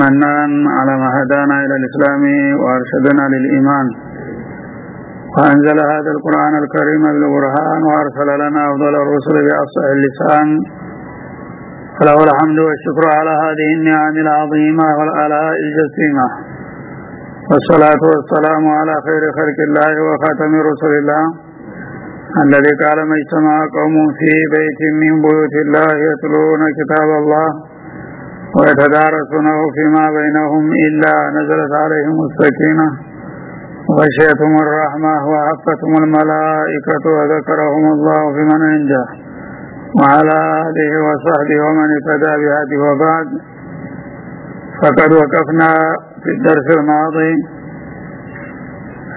منان على ما هدانا إلى الإسلام وأرشدنا للإيمان. وأنزل هذا القرآن الكريم بالبرهان وأرسل لنا أفضل الرسل بأصح اللسان. فله الحمد والشكر على هذه النعم العظيمة والآلاء الجسيمة. والصلاة والسلام على خير خلق الله وخاتم رسل الله. الذي قال ما اجتمع قوم في بيت من بيوت الله يتلون كتاب الله. ويتدارسونه فيما بينهم إلا نزلت عليهم السكينة. وغشيتهم الرحمة وحفتهم الملائكة وذكرهم الله فيمن عنده. وعلى آله وصحبه ومن اهتدى بهذه وبعد. فقد وقفنا في الدرس الماضي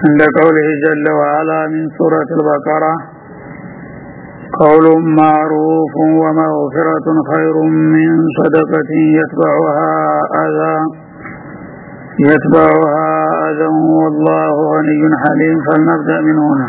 عند قوله جل وعلا من سورة البقرة. قول معروف ومغفرة خير من صدقة يتبعها أذى. يتبعها أذى والله غني حليم. فلنبدأ من هنا.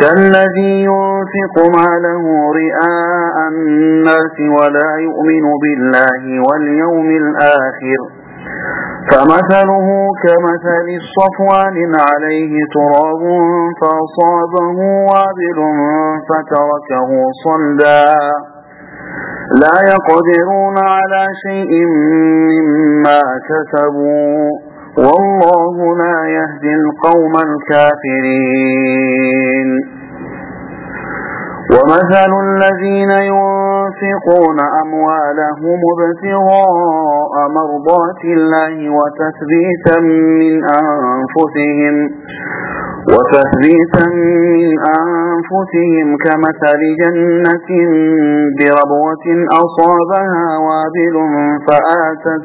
كالذي ينفق ماله رئاء الناس ولا يؤمن بالله واليوم الآخر. فمثله كمثل الصفوان عليه تراب فأصابه وابل فتركه صلدا. لا يقدرون على شيء مما كسبوا. والله لا يهدي القوم الكافرين. ومثل الذين ينفقون أموالهم ابتغاء مرضات الله وتثبيتا من أنفسهم وتثبيتا من أنفسهم كمثل جنة بربوة أصابها وابل فآتت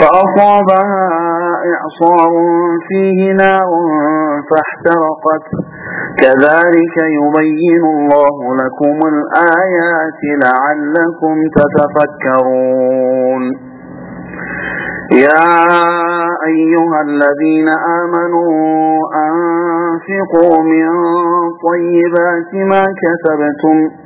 فأصابها إعصار فيه نار فاحترقت. كذلك يبين الله لكم الآيات لعلكم تتفكرون. يا أيها الذين آمنوا أنفقوا من طيبات ما كسبتم.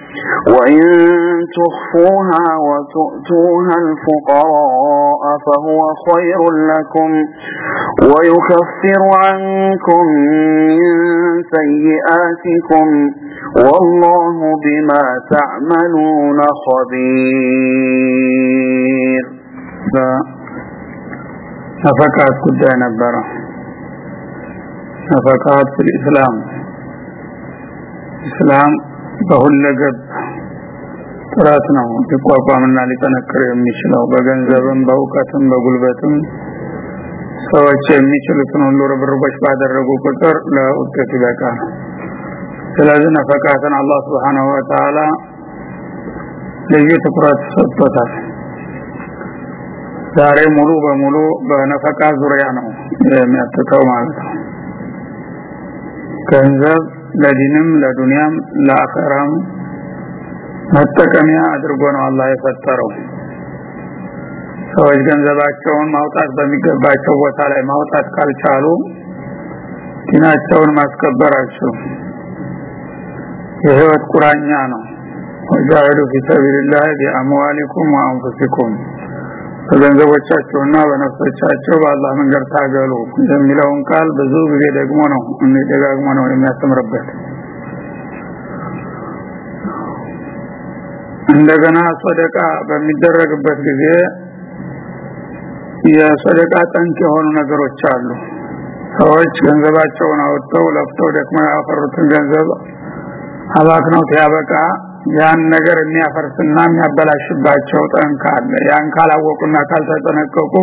وإن تخفوها وتؤتوها الفقراء فهو خير لكم ويكفر عنكم من سيئاتكم والله بما تعملون خبير. نفقات قدام نبرة نفقات في الإسلام إسلام በሁለገብ ጥረት ነው። ሊቋቋምና ሊጠነክር የሚችለው በገንዘብም በእውቀትም በጉልበትም ሰዎች የሚችሉትን ሁሉ ርብርቦች ባደረጉ ቁጥር ለውጤት ይበቃል። ስለዚህ ነፈቃትን አላህ ስብሓንሁ ወተዓላ ልዩ ትኩረት ሰጥቶታል። ዛሬ ሙሉ በሙሉ በነፈቃ ዙሪያ ነው የሚያትተው ማለት ነው። ገንዘብ ለዲንም ለዱንያም ለአኸራም መጠቀሚያ አድርጎ ነው አላህ የፈጠረው። ሰዎች ገንዘባቸውን ማውጣት በሚገባቸው ቦታ ላይ ማውጣት ካልቻሉ ዲናቸውን አይችሉም የህይወት ቁራኛ ነው። ወጃሂዱ ፊ ሰቢልላህ ቢአምዋሊኩም ወአንፉሲኩም በገንዘቦቻቸውና በነፍሶቻቸው በአላህ መንገድ ታገሉ የሚለውን ቃል ብዙ ጊዜ ደግሞ ነው ደጋግሞ ነው የሚያስተምርበት። እንደገና ሶደቃ በሚደረግበት ጊዜ የሶደቃ ጠንቅ የሆኑ ነገሮች አሉ። ሰዎች ገንዘባቸውን አውጥተው ለፍተው ደክመው ያፈሩትን ገንዘብ አባክነው ያበቃ ያን ነገር የሚያፈርስና የሚያበላሽባቸው አለ ያን ካላወቁና ካልተጠነቀቁ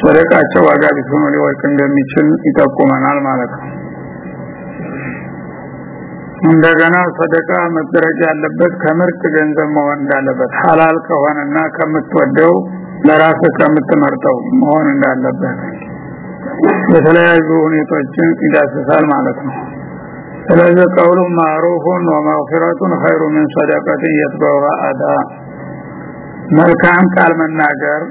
ሶደቃቸው ዋጋ ቢስ ሆኖ እንደሚችል ይጠቁመናል ማለት ነው። እንደገና ሰደቃ መደረግ ያለበት ከምርጥ ገንዘብ መሆን እንዳለበት ሐላል ከሆነና ከምትወደው ለራስ ከምትመርጠው መሆን እንዳለበት የተለያዩ ሁኔታዎችን ይዳስሳል ማለት ነው ስለዚህ ቀውሉ ማሩፉን ወመግፊረቱን ኸይሩ ምን ሰደቀትን የትበውሃ አዳ። መልካም ቃል መናገር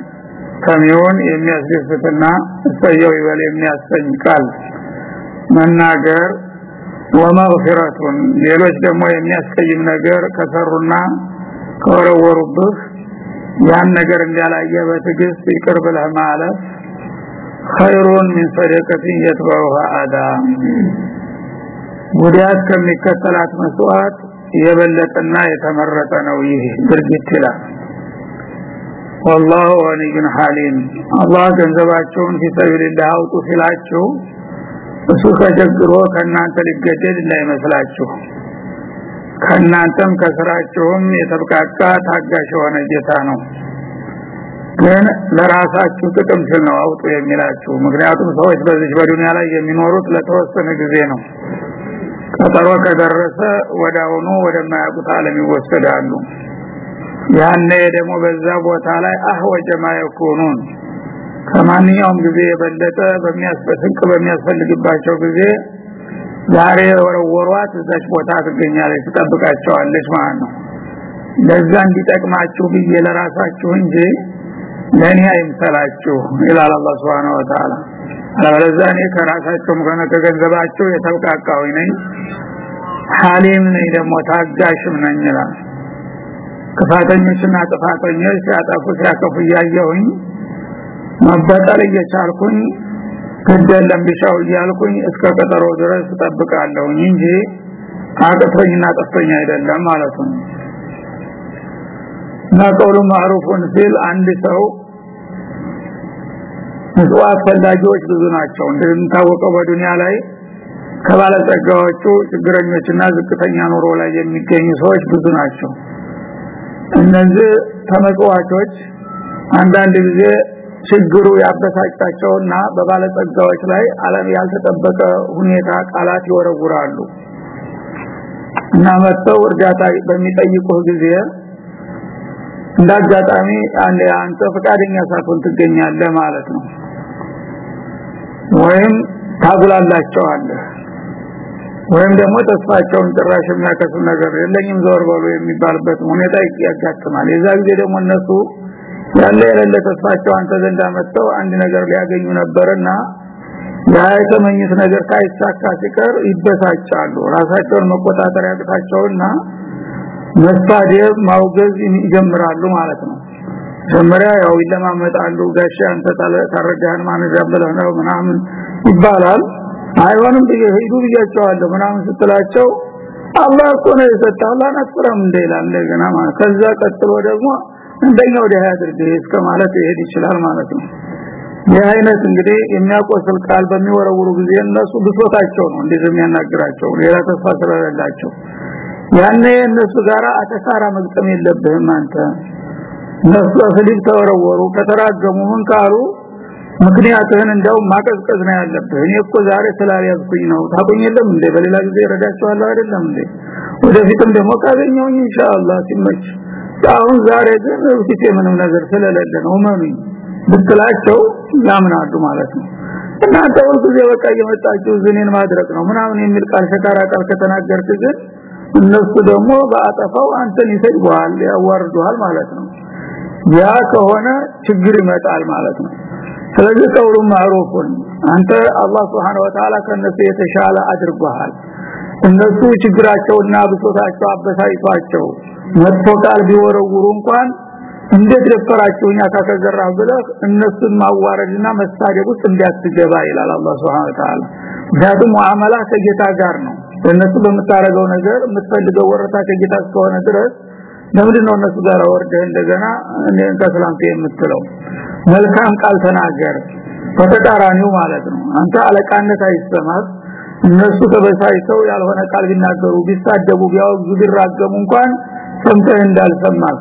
ከሚሆን የሚያስደስትና እሰየው ይበል የሚያሰኝ ቃል መናገር ወመግፊረቱን ሌሎች ደግሞ የሚያስቀይም ነገር ከሰሩና ከወረወሩብህ ያን ነገር እንዳላየ በትዕግስት ይቅር ብለህ ማለፍ ኸይሩን ሚን ሰደቀትን የትበውሃ አዳ ጉዳት ከሚከተላት መስዋዕት የበለጠና የተመረጠ ነው ይህ ድርጊት ይላል። ወላሁ ወኒዩን ሐሊም። አላህ ገንዘባቸውን ፊሰቢልላህ አውጡ ሲላችሁ እሱ ተቸግሮ ከእናንተ ሊገደድ እንዳይመስላችሁ ከእናንተም ከስራችሁም የተብቃቃ ታጋሽ የሆነ ጌታ ነው። ግን ለራሳችሁ ጥቅም ስል ነው አውጡ የሚላችሁ። ምክንያቱም ሰዎች በዚህ በዱንያ ላይ የሚኖሩት ለተወሰነ ጊዜ ነው ቀጠሮ ከደረሰ ወዳውኑ ወደማያውቁት ዓለም ይወሰዳሉ። ያኔ ደግሞ በዛ ቦታ ላይ አህወጀ ማየኩኑን ከማንኛውም ጊዜ የበለጠ በሚያስፈልግ በሚያስፈልግባቸው ጊዜ ዛሬ ወረወሯት እዛች ቦታ ትገኛለች ትጠብቃቸዋለች ማለት ነው። ለዛ እንዲጠቅማችሁ ብዬ ለራሳችሁ እንጂ ለእኔ አይምሰላችሁ ይላል አላህ Subhanahu Wa አለበለዚያ እኔ ከራሳቸውም ከሆነ ከገንዘባቸው የተብቃቃዊ ነኝ። ሐሊም ነኝ ደግሞ ታጋሽም ነኝ ይላል። ክፋተኞችና ጥፋተኞች ሲያጠፉ ሲያከፉ እያየሁኝ መበቀል እየቻልኩኝ ግደለም ቢሻው እያልኩኝ እስከ ቀጠሮ ድረስ እጠብቃለሁኝ እንጂ አቅቶኝና ጠፍቶኝ አይደለም ማለት ነው እና ቀውሉ ማዕሩፉን ሲል አንድ ሰው ምጽዋት ፈላጊዎች ብዙ ናቸው። እንደምታወቀው በዱንያ ላይ ከባለጸጋዎቹ ችግረኞችና ዝቅተኛ ኑሮ ላይ የሚገኙ ሰዎች ብዙ ናቸው። እነዚህ ተመጽዋቾች አንዳንድ ጊዜ ችግሩ ያበሳጫቸውና በባለጸጋዎች ላይ ዓለም ያልተጠበቀ ሁኔታ ቃላት ይወረውራሉ እና መጥተው እርዳታ በሚጠይቁህ ጊዜ እንዳጋጣሚ አንተ ፈቃደኛ ሳትሆን ትገኛለህ ማለት ነው ወይም ታጉላላቸዋለህ? ወይም ደግሞ ተስፋቸውን ጭራሽ የሚያከስም ነገር የለኝም ዞር በሉ የሚባልበት ሁኔታ ያጋጥማል። የዛ ጊዜ ደግሞ እነሱ ያለ የሌለ ተስፋቸው አንተ ዘንድ አመጣው አንድ ነገር ሊያገኙ ነበርና ያ የተመኙት ነገር ሳይሳካ ሲቀር ይበሳጫሉ። ራሳቸውን መቆጣጠር ያቅታቸውና መሳደብ ማውገዝ ይጀምራሉ ማለት ነው መጀመሪያ ያው ይለማመጣሉ ጋሻ አንተ ታረጋህን ማነጃ ብለህ ነው ምናምን ይባላል። አይሆንም ሄዱ ብያቸዋለሁ ምናምን ስትላቸው አላህ እኮ ነው የሰጠው አላህ ነጥረም እንደይላል እንደገና ማለት። ከዛ ቀጥሎ ደግሞ እንደኛው ደሃ ያድርግ እስከ ማለት ይሄድ ይችላል ማለት ነው። ይህ አይነት እንግዲህ የሚያቆስል ቃል በሚወረውሩ ጊዜ እነሱ ብሶታቸው ነው እንደዚህ የሚያናግራቸው? ሌላ ተስፋ ስለሌላቸው። ያኔ እነሱ ጋራ አተሳራ መግጠም የለብህም አንተ እነሱ አስሊብ ተወረወሩ ከተራገሙ ምን ካሉ ምክንያትህን እንደው ማቀዝቀዝ ነው ያለብህ። እኔ እኮ ዛሬ ስላልያዝኩኝ ነው። ታቆኝ የለም እንዴ? በሌላ ጊዜ ረዳቸዋለሁ አይደለም እንዴ? ወደፊትም ደግሞ ካገኘውኝ ኢንሻአላህ ሲመች። አሁን ዛሬ ግን ፊቴ ምንም ነገር ስለሌለ ነው። ማኑኝ ብትላቸው ያምናሉ ማለት ነው። እናንተ ሁልጊዜ በቃ እየመጣችሁ ዝኔን ማድረግ ነው ምናምን የሚል ቃል ሸካራ ቃል ከተናገርክ ግን እነሱ ደግሞ በአጠፋው አንተን ይሰድዋል ያዋርዱሃል ማለት ነው ያ ከሆነ ችግር ይመጣል ማለት ነው። ስለዚህ ቀውሉ ማዕሩፉን አንተ አላህ Subhanahu Wa Ta'ala ከነሱ የተሻለ አድርጓል እነሱ ችግራቸውና ብሶታቸው አበሳይቷቸው መጥፎ ቃል ቢወረውሩ እንኳን እንዴት ደፈራችሁኛ ካከዘራህ ብለህ እነሱን ማዋረድና መሳደብ ውስጥ እንዲያስገባ ይላል አላህ Subhanahu Wa Ta'ala ምክንያቱም ሙአመላ ከጌታ ጋር ነው። እነሱ በምታረገው ነገር የምትፈልገው ወረታ ከጌታ እስከሆነ ድረስ ለምንድን ነው እነሱ ጋር ወርደህ እንደገና እኔን ከሰላምታ የምትለው? መልካም ቃል ተናገር። በተቃራኒው ማለት ነው። አንተ አለቃነት አይሰማት እነሱ ተበሳይተው ያልሆነ ቃል ቢናገሩ ቢሳደቡ ቢያወዙ ቢራገሙ እንኳን ሰምተህ እንዳልሰማት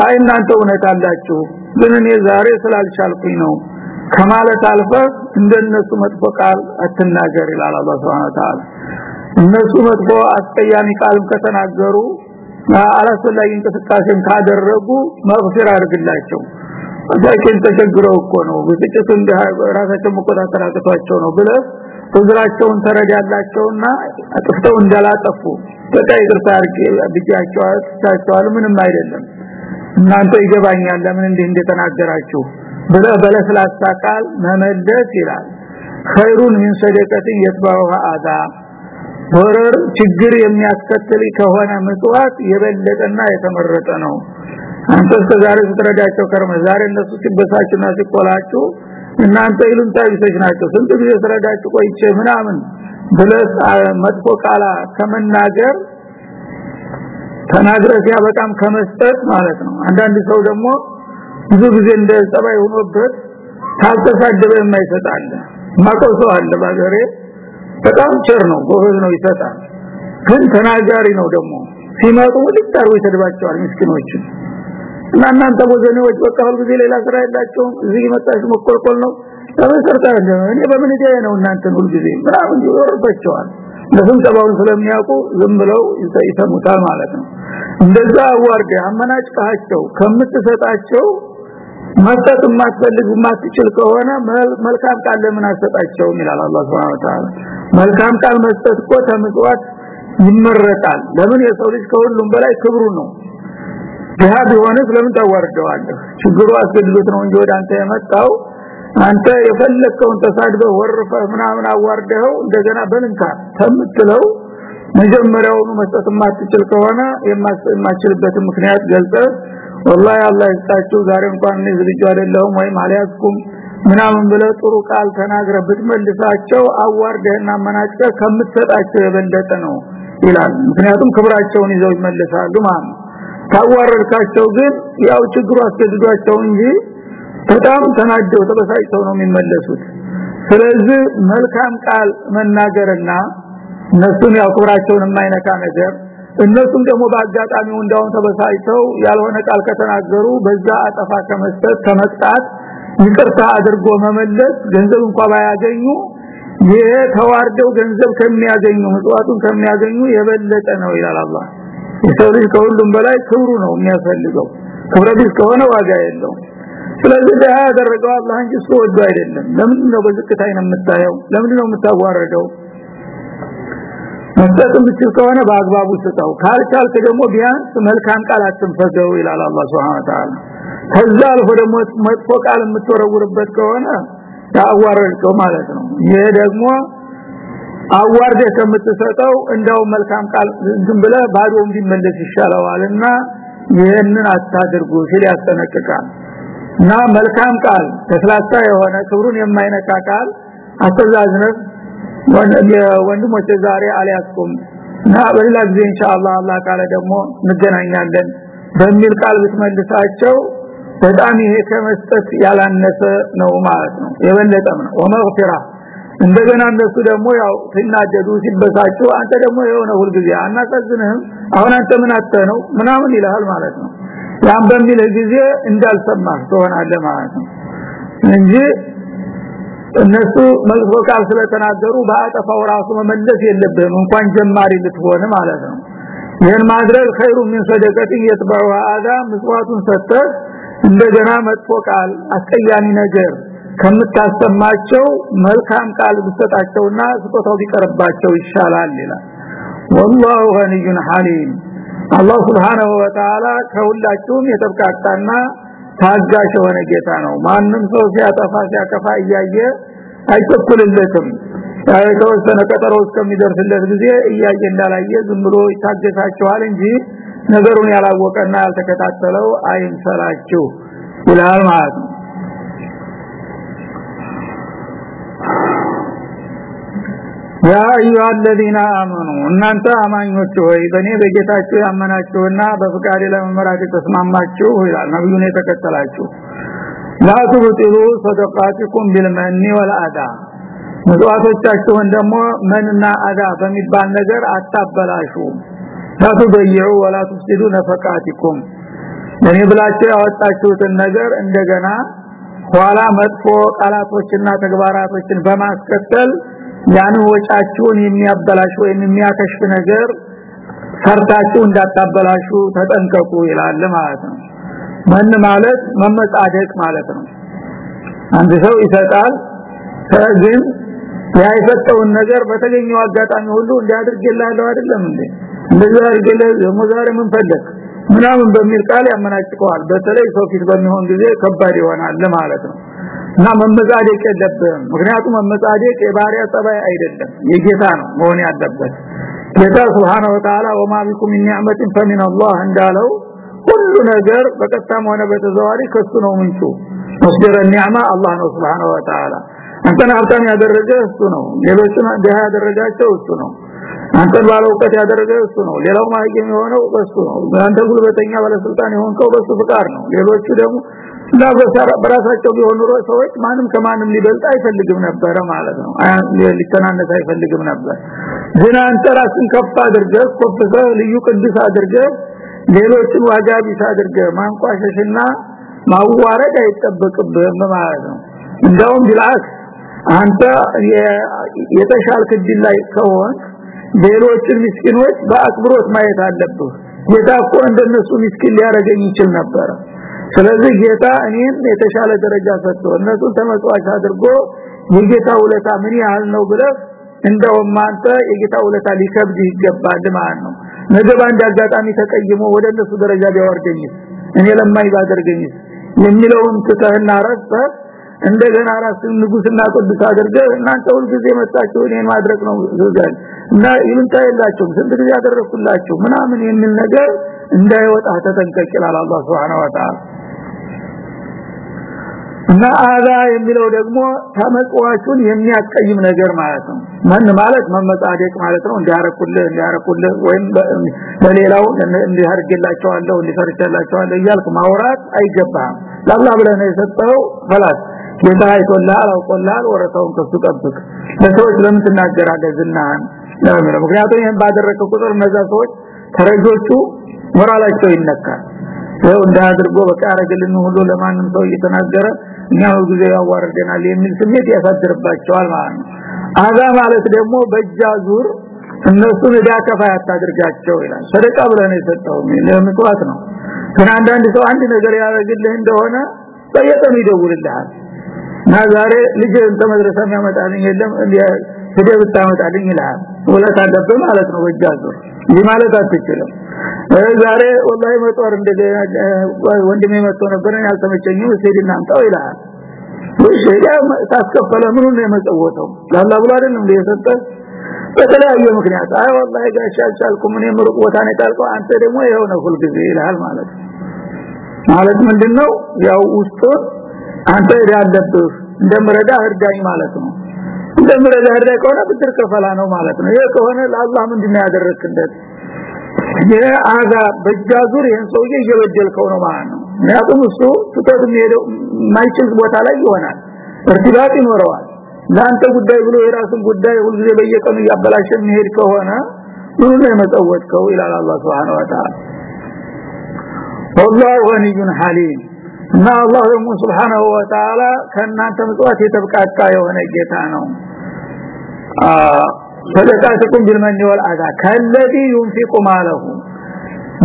አይ እናንተ እውነት አላችሁ ግን እኔ ዛሬ ስላልቻልኩኝ ነው። ከማለት አልፈ እንደነሱ መጥፎ ቃል አትናገር ይላል አላህ Subhanahu እነሱ መጥፎ አስቀያሚ ቃልም ከተናገሩ አላስፈላጊ እንቅስቃሴን ካደረጉ መግፊር አድርግላቸው። አዳከን ተቸግረው እኮ ነው እንደ ራሳቸው መቆጣጠር አቅቷቸው ነው ብለ እዝራቸውን ተረዳላቸውና አጥፍተው እንዳላጠፉ በቃ ይቅርታ አድርጌ ብቻቸው አጥፍታቸዋል ምንም አይደለም። እናንተ ይገባኛል ለምን እንዲህ እንደተናገራችሁ ብለ በለስላሳ ቃል መመለስ ይላል። ኸይሩን ምን ሰደቀትን የትባውሃ አዛ ወረር ችግር የሚያስከትል ከሆነ ምጽዋት የበለጠና የተመረጠ ነው። አንተ ዛሬ ስትረዳቸው ከርመ ዛሬ እነሱ ሲበሳጩና ሲቆላጩ እናንተ ይሉንታ ቢሰች ናቸው። ስንት ጊዜ ስረዳችሁ ቆይቼ ምናምን ብለስ መጥፎ ቃላ ከመናገር ተናግረህ ሲያበቃም ከመስጠት ማለት ነው። አንዳንድ ሰው ደግሞ ብዙ ጊዜ እንደ ጸባይ ሆኖበት ታልተሳደበ የማይሰጣለ ማቀው ሰው አለ ባገሬ በጣም ቸር ነው ጎበዝ ነው ይሰጣል። ግን ተናጋሪ ነው ደግሞ። ሲመጡ ልታሩ ይሰድባቸዋል ምስኪኖችን። እና እናንተ ወዘኔዎች በቃ ሁልጊዜ ሌላ ስራ የላቸውም። እዚህ መጣችሁ መቆልቆል ነው። ተመሰርታ እኔ በምን ጊዜ ነው እናንተን ሁልጊዜ ምናምን ይወርባቸዋል። ለምን ተባውን ስለሚያውቁ ዝም ብለው ይሰሙታል ማለት ነው። እንደዛ አዋርደ አመናጭቃቸው ከምትሰጣቸው መስጠት የማትፈልግ የማትችል ከሆነ መልካም ቃል ለምን አሰጣቸው ይላል አላህ Subhanahu Ta'ala መልካም ቃል መስጠት እኮ ተምጽዋት ይመረጣል። ለምን? የሰው ልጅ ከሁሉም በላይ ክብሩ ነው። ያ ቢሆንስ ለምን ታዋርደዋለህ? ችግሩ አስገድዶት ነው እንጂ ወደ አንተ የመጣው አንተ የፈለከውን ተሳድበ ወርፈ ምናምን አዋርደው እንደገና በልንካ ተምትለው መጀመሪያውኑ መስጠት የማትችል ከሆነ የማትችልበት ምክንያት ገልጸ ወላሂ አላህ ይስጣችሁ። ዛሬ እንኳን እኔ ዝግጁ አይደለሁም ወይም አልያዝኩም ምናምን ብለ ጥሩ ቃል ተናግረ ብትመልሳቸው አዋርደህና መናጭቀ ከምትሰጣቸው የበለጠ ነው ይላል። ምክንያቱም ክብራቸውን ይዘው ይመለሳሉ ማለት ነው። ታዋረድካቸው ግን ያው ችግሩ አስገድዷቸው እንጂ በጣም ተናደው ተበሳጭተው ነው የሚመለሱት። ስለዚህ መልካም ቃል መናገርና እነሱን ያው ክብራቸውን የማይነካ ነገር እነሱም ደግሞ በአጋጣሚው እንዳውን ተበሳጭተው ያልሆነ ቃል ከተናገሩ በዛ አጠፋ ከመስጠት ከመቅጣት ይቅርታ አድርጎ መመለስ ገንዘብ እንኳን ባያገኙ ይሄ ተዋርደው ገንዘብ ከሚያገኙ ምጽዋቱን ከሚያገኙ የበለጠ ነው ይላል አላህ። የሰው ልጅ ከሁሉም በላይ ክብሩ ነው የሚያስፈልገው። ክብረ ቢስ ከሆነ ዋጋ የለውም። ስለዚህ ዳ ያደረገው አላህ እንጂ ወዶ አይደለም። ለምንድን ነው በዝቅታ የምታየው? ለምንድን ነው የምታዋረደው መስጠት የምትችል ከሆነ በአግባቡ ስጠው። ካልቻልክ ደግሞ ቢያንስ መልካም ቃል አትንፈገው ይላል አላህ Subhanahu Wa Ta'ala ከዛ አልፎ ደግሞ መጥፎ ቃል የምትወረውርበት ከሆነ ታዋረድከው ማለት ነው። ይሄ ደግሞ አዋርደ ከምትሰጠው እንደው መልካም ቃል ዝም ብለ ባዶ እንዲመለስ ይሻለዋልና ይሄንን አታድርጉ ሲል ያስጠነቅቃል። እና መልካም ቃል ተስላታ የሆነ ክብሩን የማይነካ ቃል አስተዛዝነብ ወንድሞች ዛሬ አልያዝኩም። እና በሌላ ጊዜ ኢንሻአላህ አላህ ካለ ደግሞ እንገናኛለን በሚል ቃል ብትመልሳቸው በጣም ይሄ ከመስጠት ያላነሰ ነው ማለት ነው። የበለጠም ነው። ወመግፊራ። እንደገና እነሱ ደግሞ ያው ሲናደዱ ሲበሳጩ አንተ ደግሞ የሆነ ሁልጊዜ አናሳዝንህም አሁን አንተ ምን አተነው ምናምን ይልሃል ማለት ነው። ያን በሚል ጊዜ እንዳልሰማህ ትሆናለህ ማለት ነው። እንጂ እነሱ መልሶ ቃል ስለተናገሩ በአጠፋው ራሱ መመለስ የለብህም እንኳን ጀማሪ ልትሆን ማለት ነው ይህን ማድረግ خير من صدقه يتبعها اذى ምጽዋቱን ሰጥተህ እንደገና መጥፎ ቃል አስቀያሚ ነገር ከምታሰማቸው መልካም ቃል ብትሰጣቸውና ስጦታው ቢቀርባቸው ይሻላል ይላል والله غني حليم አላህ Subhanahu Wa Ta'ala ከሁላችሁም የተብቃቃና ታጋሽ የሆነ ጌታ ነው። ማንም ሰው ሲያጠፋ ሲያከፋ እያየ አይቸኩልለትም። የተወሰነ ቀጠሮ እስከሚደርስለት ጊዜ እያየ እንዳላየ ዝም ብሎ ይታገሳቸዋል እንጂ ነገሩን ያላወቀና ያልተከታተለው አይንሰላችሁ ይላል ማለት ነው ያ አዩሃ الذين آمنوا እናንተ አማኞች ሆይ በእኔ በጌታችሁ ያመናችሁና በፍቃዴ ለመመራት የተስማማችሁ ይላል ነብዩን የተከተላችሁ ላ ትብጥሉ ሰደቃቲኩም ቢልመኒ ወልአዳ መጽዋቶቻችሁን ደግሞ መንና አዳ በሚባል ነገር አታበላሹ ታቱበይዑ ወላ ትፍሲዱ ነፈቃቲኩም ለኔ ብላችሁ ያወጣችሁትን ነገር እንደገና ኋላ መጥፎ ቃላቶችና ተግባራቶችን በማስከተል ያን ወጫችሁን የሚያበላሽ ወይም የሚያከሽፍ ነገር ሰርታችሁ እንዳታበላሹ ተጠንቀቁ ይላል ማለት ነው። ማን ማለት መመጻደቅ ማለት ነው። አንድ ሰው ይሰጣል ግን ያይፈጠውን ነገር በተገኘው አጋጣሚ ሁሉ እንዲያድርግልህ አይደለም እንዴ? እንደዛ አድርግልህ ደግሞ ዛሬ ምን ፈለክ ምናምን በሚል ቃል ያመናጭቀዋል። በተለይ ሰው ፊት በሚሆን ጊዜ ከባድ ይሆናል ማለት ነው እና መመጻደቅ የለብህም። ምክንያቱም መመጻደቅ የባሪያ ጸባይ አይደለም የጌታ ነው መሆን ያለበት። ጌታ Subhanahu Wa Ta'ala ኒዕመቲን ፈሚን አላህ እንዳለው ሁሉ ነገር በቀጥታም ሆነ በተዘዋዋሪ ከሱ ነው ምንጩ። መስደረ ኒዕማ አላህ ነው Subhanahu Wa አንተን ሀብታም ያደረገ እሱ ነው ሌሎችን ደሃ ያደረጋቸው እሱ ነው። አንተን ባለ እውቀት ያደረገ እሱ ነው ሌላው ማህየም የሆነው በሱ ነው። አንተ ጉልበተኛ ባለስልጣን የሆንከው በሱ ፍቃድ ነው። ሌሎቹ ደግሞ እና በራሳቸው ቢሆን ኑሮ ሰዎች ማንም ከማንም ሊበልጥ አይፈልግም ነበር ማለት ነው። ሊተናነስ አይፈልግም ነበር። ግን አንተ ራስን ከፍ አድርገህ ኮፍተህ ልዩ ቅዱስ አድርገህ ሌሎችን ዋጋ ቢስ አድርገህ ማንቋሸሽና ማዋረድ አይጠበቅብህም ማለት ነው። እንደውም ቢልአክስ አንተ የተሻልክ ድል ላይ ከሆን ሌሎችን ምስኪኖች በአክብሮት ማየት አለብህ። እኮ እንደነሱ ምስኪን ሊያረገኝ ይችል ነበር ስለዚህ ጌታ እኔን የተሻለ ደረጃ ሰጥቶ እነሱን ተመጽዋች አድርጎ የጌታ ውለታ ምን ያህል ነው ብለህ እንደውም አንተ የጌታ ውለታ ሊከብድ ይገባል ማለት ነው። ነገ ባንድ አጋጣሚ ተቀይሞ ወደ እነሱ ደረጃ ቢያወርደኝ እኔ ለማይ ባደርገኝ የሚለውን ትተህና ረስተህ እንደገና ራስን ንጉስና ቅዱስ አድርገህ እናንተ ሁሉ ጊዜ መጣችሁ እኔን ማድረግ ነው ዝጋል እና ይሉንታ የላችሁም ስንት ጊዜ ያደረኩላችሁ ምናምን የሚል ነገር እንዳይወጣ ተጠንቀቅ ይላል አላህ Subhanahu Wa Ta'ala እና አዛ የሚለው ደግሞ ተመጽዋቹን የሚያቀይም ነገር ማለት ነው። ማን ማለት? መመጻደቅ ማለት ነው። እንዲያረኩልህ እንዲያረኩልህ ወይም ለሌላው እንዲያርግላቸዋለሁ እንዲሰርቻላቸዋለሁ እያልክ ማውራት አይገባም ለአላህ ብለህ ነው የሰጠው ፈላት ጌታ አይቶልሃል አውቆልሃል ወረታውን ከሱ ጠብቅ። ለሰዎች ለምን ትናገራለህ ዝናህን? ምክንያቱም ይህን ባደረከ ቁጥር እነዛ ሰዎች ተረጆቹ ሞራላቸው ይነካል። ይኸው እንዳድርጎ በቃ ያረግልን ሁሉ ለማንም ሰው እየተናገረ እኛ ጊዜ ያዋርደናል የሚል ስሜት ያሳድርባቸዋል ማለት ነው። አዛ ማለት ደግሞ በእጃ ዙር እነሱን እዳ ከፋ ያታድርጋቸው ይላል። ሰደቃ ብለህ ነው የሰጠው ለምጽዋት ነው። ግን አንዳንድ ሰው አንድ ነገር ያደርግልህ እንደሆነ በየቀኑ ይደውልልሃል። እና ዛሬ ልጅ ተመድረሳ የሚያመጣልኝ የለም ሄደ ብታመጣልኝ ይልሃል። ወለት አለብህ ማለት ነው በእጃ ዙር። ይህ ማለት አትችልም ዛሬ ወላሂ መጦር እንደገና ወንድሜ መጥቶ ነበር ያልተመቸኝም ሰይድና አምጣው ይላል። ሸሪያ ታስከፈለ? ምኑ ነው የመጸወተው? ላላ ብሎ አይደለም የሰጠ? በተለያየ ምክንያት። አይ ወላሂ ጋሽ አልቻልኩም እኔ ምሩቅ ቦታ ነው የጣልከው አንተ ደግሞ ይሄው ነው ሁልጊዜ ይላል ማለት ማለት ምንድነው? ያው ውስጥ አንተ ያለብህ እንደምረዳ እርዳኝ ማለት ነው። እንደምረዳ እርዳኝ ከሆነ ብድር ከፈላ ነው ማለት ነው። ይሄ ከሆነ ለአላህ ምንድነው ያደረክለት የአዛ በጃዙር ይሄን ሰውዬ እየበደልከው ነው ማለት ነው ምክንያቱም እሱ ትተት የሚሄደው ማይችል ቦታ ላይ ይሆናል እርትባጥ ይኖረዋል ለአንተ ጉዳይ ብሎ የራሱን ጉዳይ ሁልጊዜ በየቀኑ እያበላሸ የሚሄድ ከሆነ ምኑ ነው የመጸወትከው ይላል አላህ Subhanahu Wa Ta'ala والله غني حليم እና አላህ ደግሞ Subhanahu Wa Ta'ala ከእናንተ ምጽዋት የተብቃቃ የሆነ ጌታ ነው ሰደቃቱም ቢልመን ወልአዛ ከለዲ ينفق ማለሁ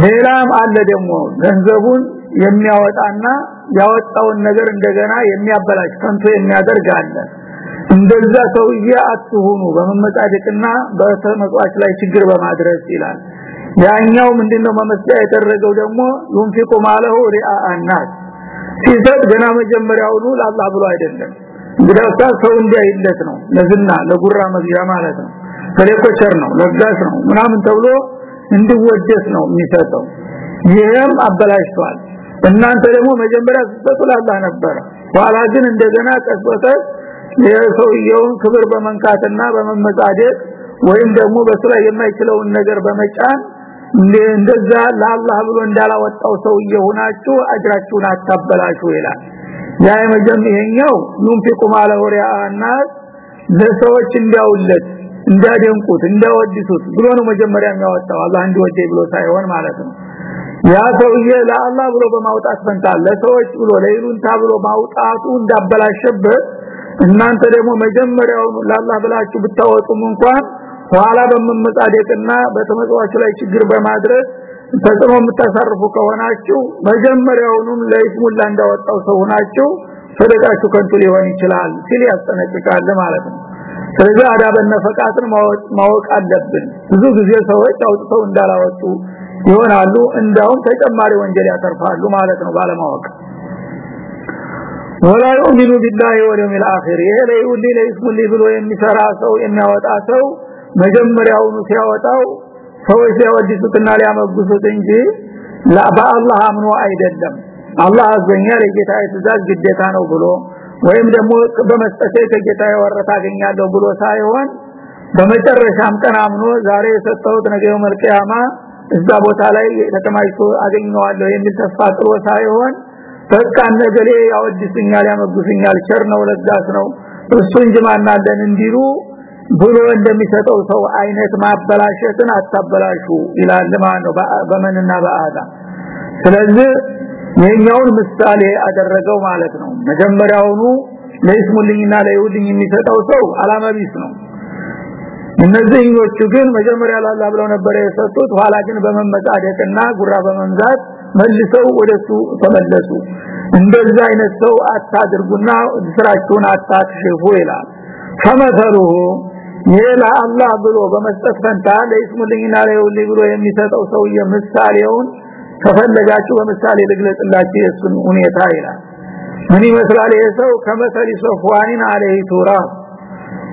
ሌላም አለ ደግሞ ገንዘቡን የሚያወጣና ያወጣውን ነገር እንደገና የሚያበላሽ ከንቶ የሚያደርግ አለ እንደዛ ሰውዬ አትሁኑ በመመጻደቅና በተመጽዋች ላይ ችግር በማድረስ ይላል ያኛው ምንድነው መመስያ የተደረገው ደግሞ ينفق ማለሁ ሪአ الناس ሲሰጥ ገና መጀመሪያውኑ ለአላህ ብሎ አይደለም እንግዲህ ሰው እንዲያይለት ነው ለዝና ለጉራ መግዣ ማለት ነው ከሌኮቸር ነው ለጋስ ነው ምናምን ተብሎ እንዲወደስ ነው የሚሰጠው። ይሄም አበላሽቷል። እናንተ ደግሞ መጀመሪያ ስትሰጡ ለአላህ ነበር ኋላ ግን እንደገና ቀስበተ የሰውየውን ክብር በመንካትና በመመጻደቅ ወይም ደግሞ በሱ ላይ የማይችለውን ነገር በመጫን እንደዛ ለአላህ ብሎ እንዳላወጣው ሰውዬ ሆናችሁ አጅራችሁን አታበላሹ ይላል። ያ የመጀመ ይሄኛው ዩንፊቁ ማለ ወሪያና ለሰዎች እንዲያውለት እንዳደንቁት እንዳወድሱት ብሎ ነው መጀመሪያ የሚያወጣው። አላህ እንዲወደይ ብሎ ሳይሆን ማለት ነው። ያ ሰውዬ ለአላህ ብሎ በማውጣት ፈንታ ለሰዎች ብሎ ለይሉንታ ብሎ ማውጣቱ እንዳበላሸበት እናንተ ደግሞ መጀመሪያው ለአላህ ብላችሁ ብታወጡም እንኳን ኋላ በመመጻደቅና በተመጽዋቹ ላይ ችግር በማድረግ ተጽዕኖ የምታሳርፉ ከሆናችሁ መጀመሪያውንም ለይስሙላ እንዳወጣው ሰው ሆናችሁ ሰደቃችሁ ከንቱ ሊሆን ይችላል ሲል ያስጠነቅቃል ማለት ነው ስለዚህ አዳበነ ፈቃትን ማወቅ አለብን። ብዙ ጊዜ ሰዎች አውጥተው እንዳላወጡ ይሆናሉ። እንዳውም ተጨማሪ ወንጀል ያተርፋሉ ማለት ነው ባለማወቅ። ወላ billahi wal yawmil akhir ይሄ ለይሁዲ ለይስሙሊ ብሎ የሚሰራ ሰው የሚያወጣ ሰው መጀመሪያውኑ ሲያወጣው ሰዎች ሲያወድሱትና ሊያመጉሱት እንጂ በአላህ አምኖ አይደለም። አላህ አዘኛል የጌታ ትእዛዝ ግዴታ ነው ብሎ ወይም ደግሞ በመስጠቴ ከጌታ የወረታ አገኛለሁ ብሎ ሳይሆን በመጨረሻም ቀን ዛሬ የሰጠሁት ነገው መልቂያማ እዛ ቦታ ላይ ተከማይቶ አገኘዋለሁ የሚል ተስፋ ጥሎ ሳይሆን በቃ ነገሌ ያወድስኛል ያመጉስኛል ቸር ነው ለጋስ ነው እሱ እንጂ ማናለን እንዲሉ ብሎ እንደሚሰጠው ሰው አይነት ማበላሸትን አታበላሹ ይላል ማለት ነው። በመንና በአዳ። ስለዚህ የኛውን ምሳሌ አደረገው ማለት ነው። መጀመሪያውኑ ለይስሙልኝና ለይሁድኝ የሚሰጠው ሰው አላማ ቢስ ነው። እነዚህኞቹ ግን መጀመሪያ ላላ ብለው ነበር የሰጡት። ኋላ ግን በመመጻደቅና ጉራ በመንዛት መልሰው ወደሱ ተመለሱ። እንደዛ አይነት ሰው አታድርጉና ስራችሁን አታክሽፉ ይላል። ከመሰሉሁ ይላ አላህ ብሎ በመስጠት ፈንታ ለይስሙልኝና ለይሁልኝ ብሎ የሚሰጠው ሰውዬ ምሳሌውን ከፈለጋችሁ በምሳሌ ልግለጽላችሁ የሱን ሁኔታ ይላል። ምን ይመስላል? ይሄ ሰው ከመሰሊ ሶፍዋኒን አለይ ቱራ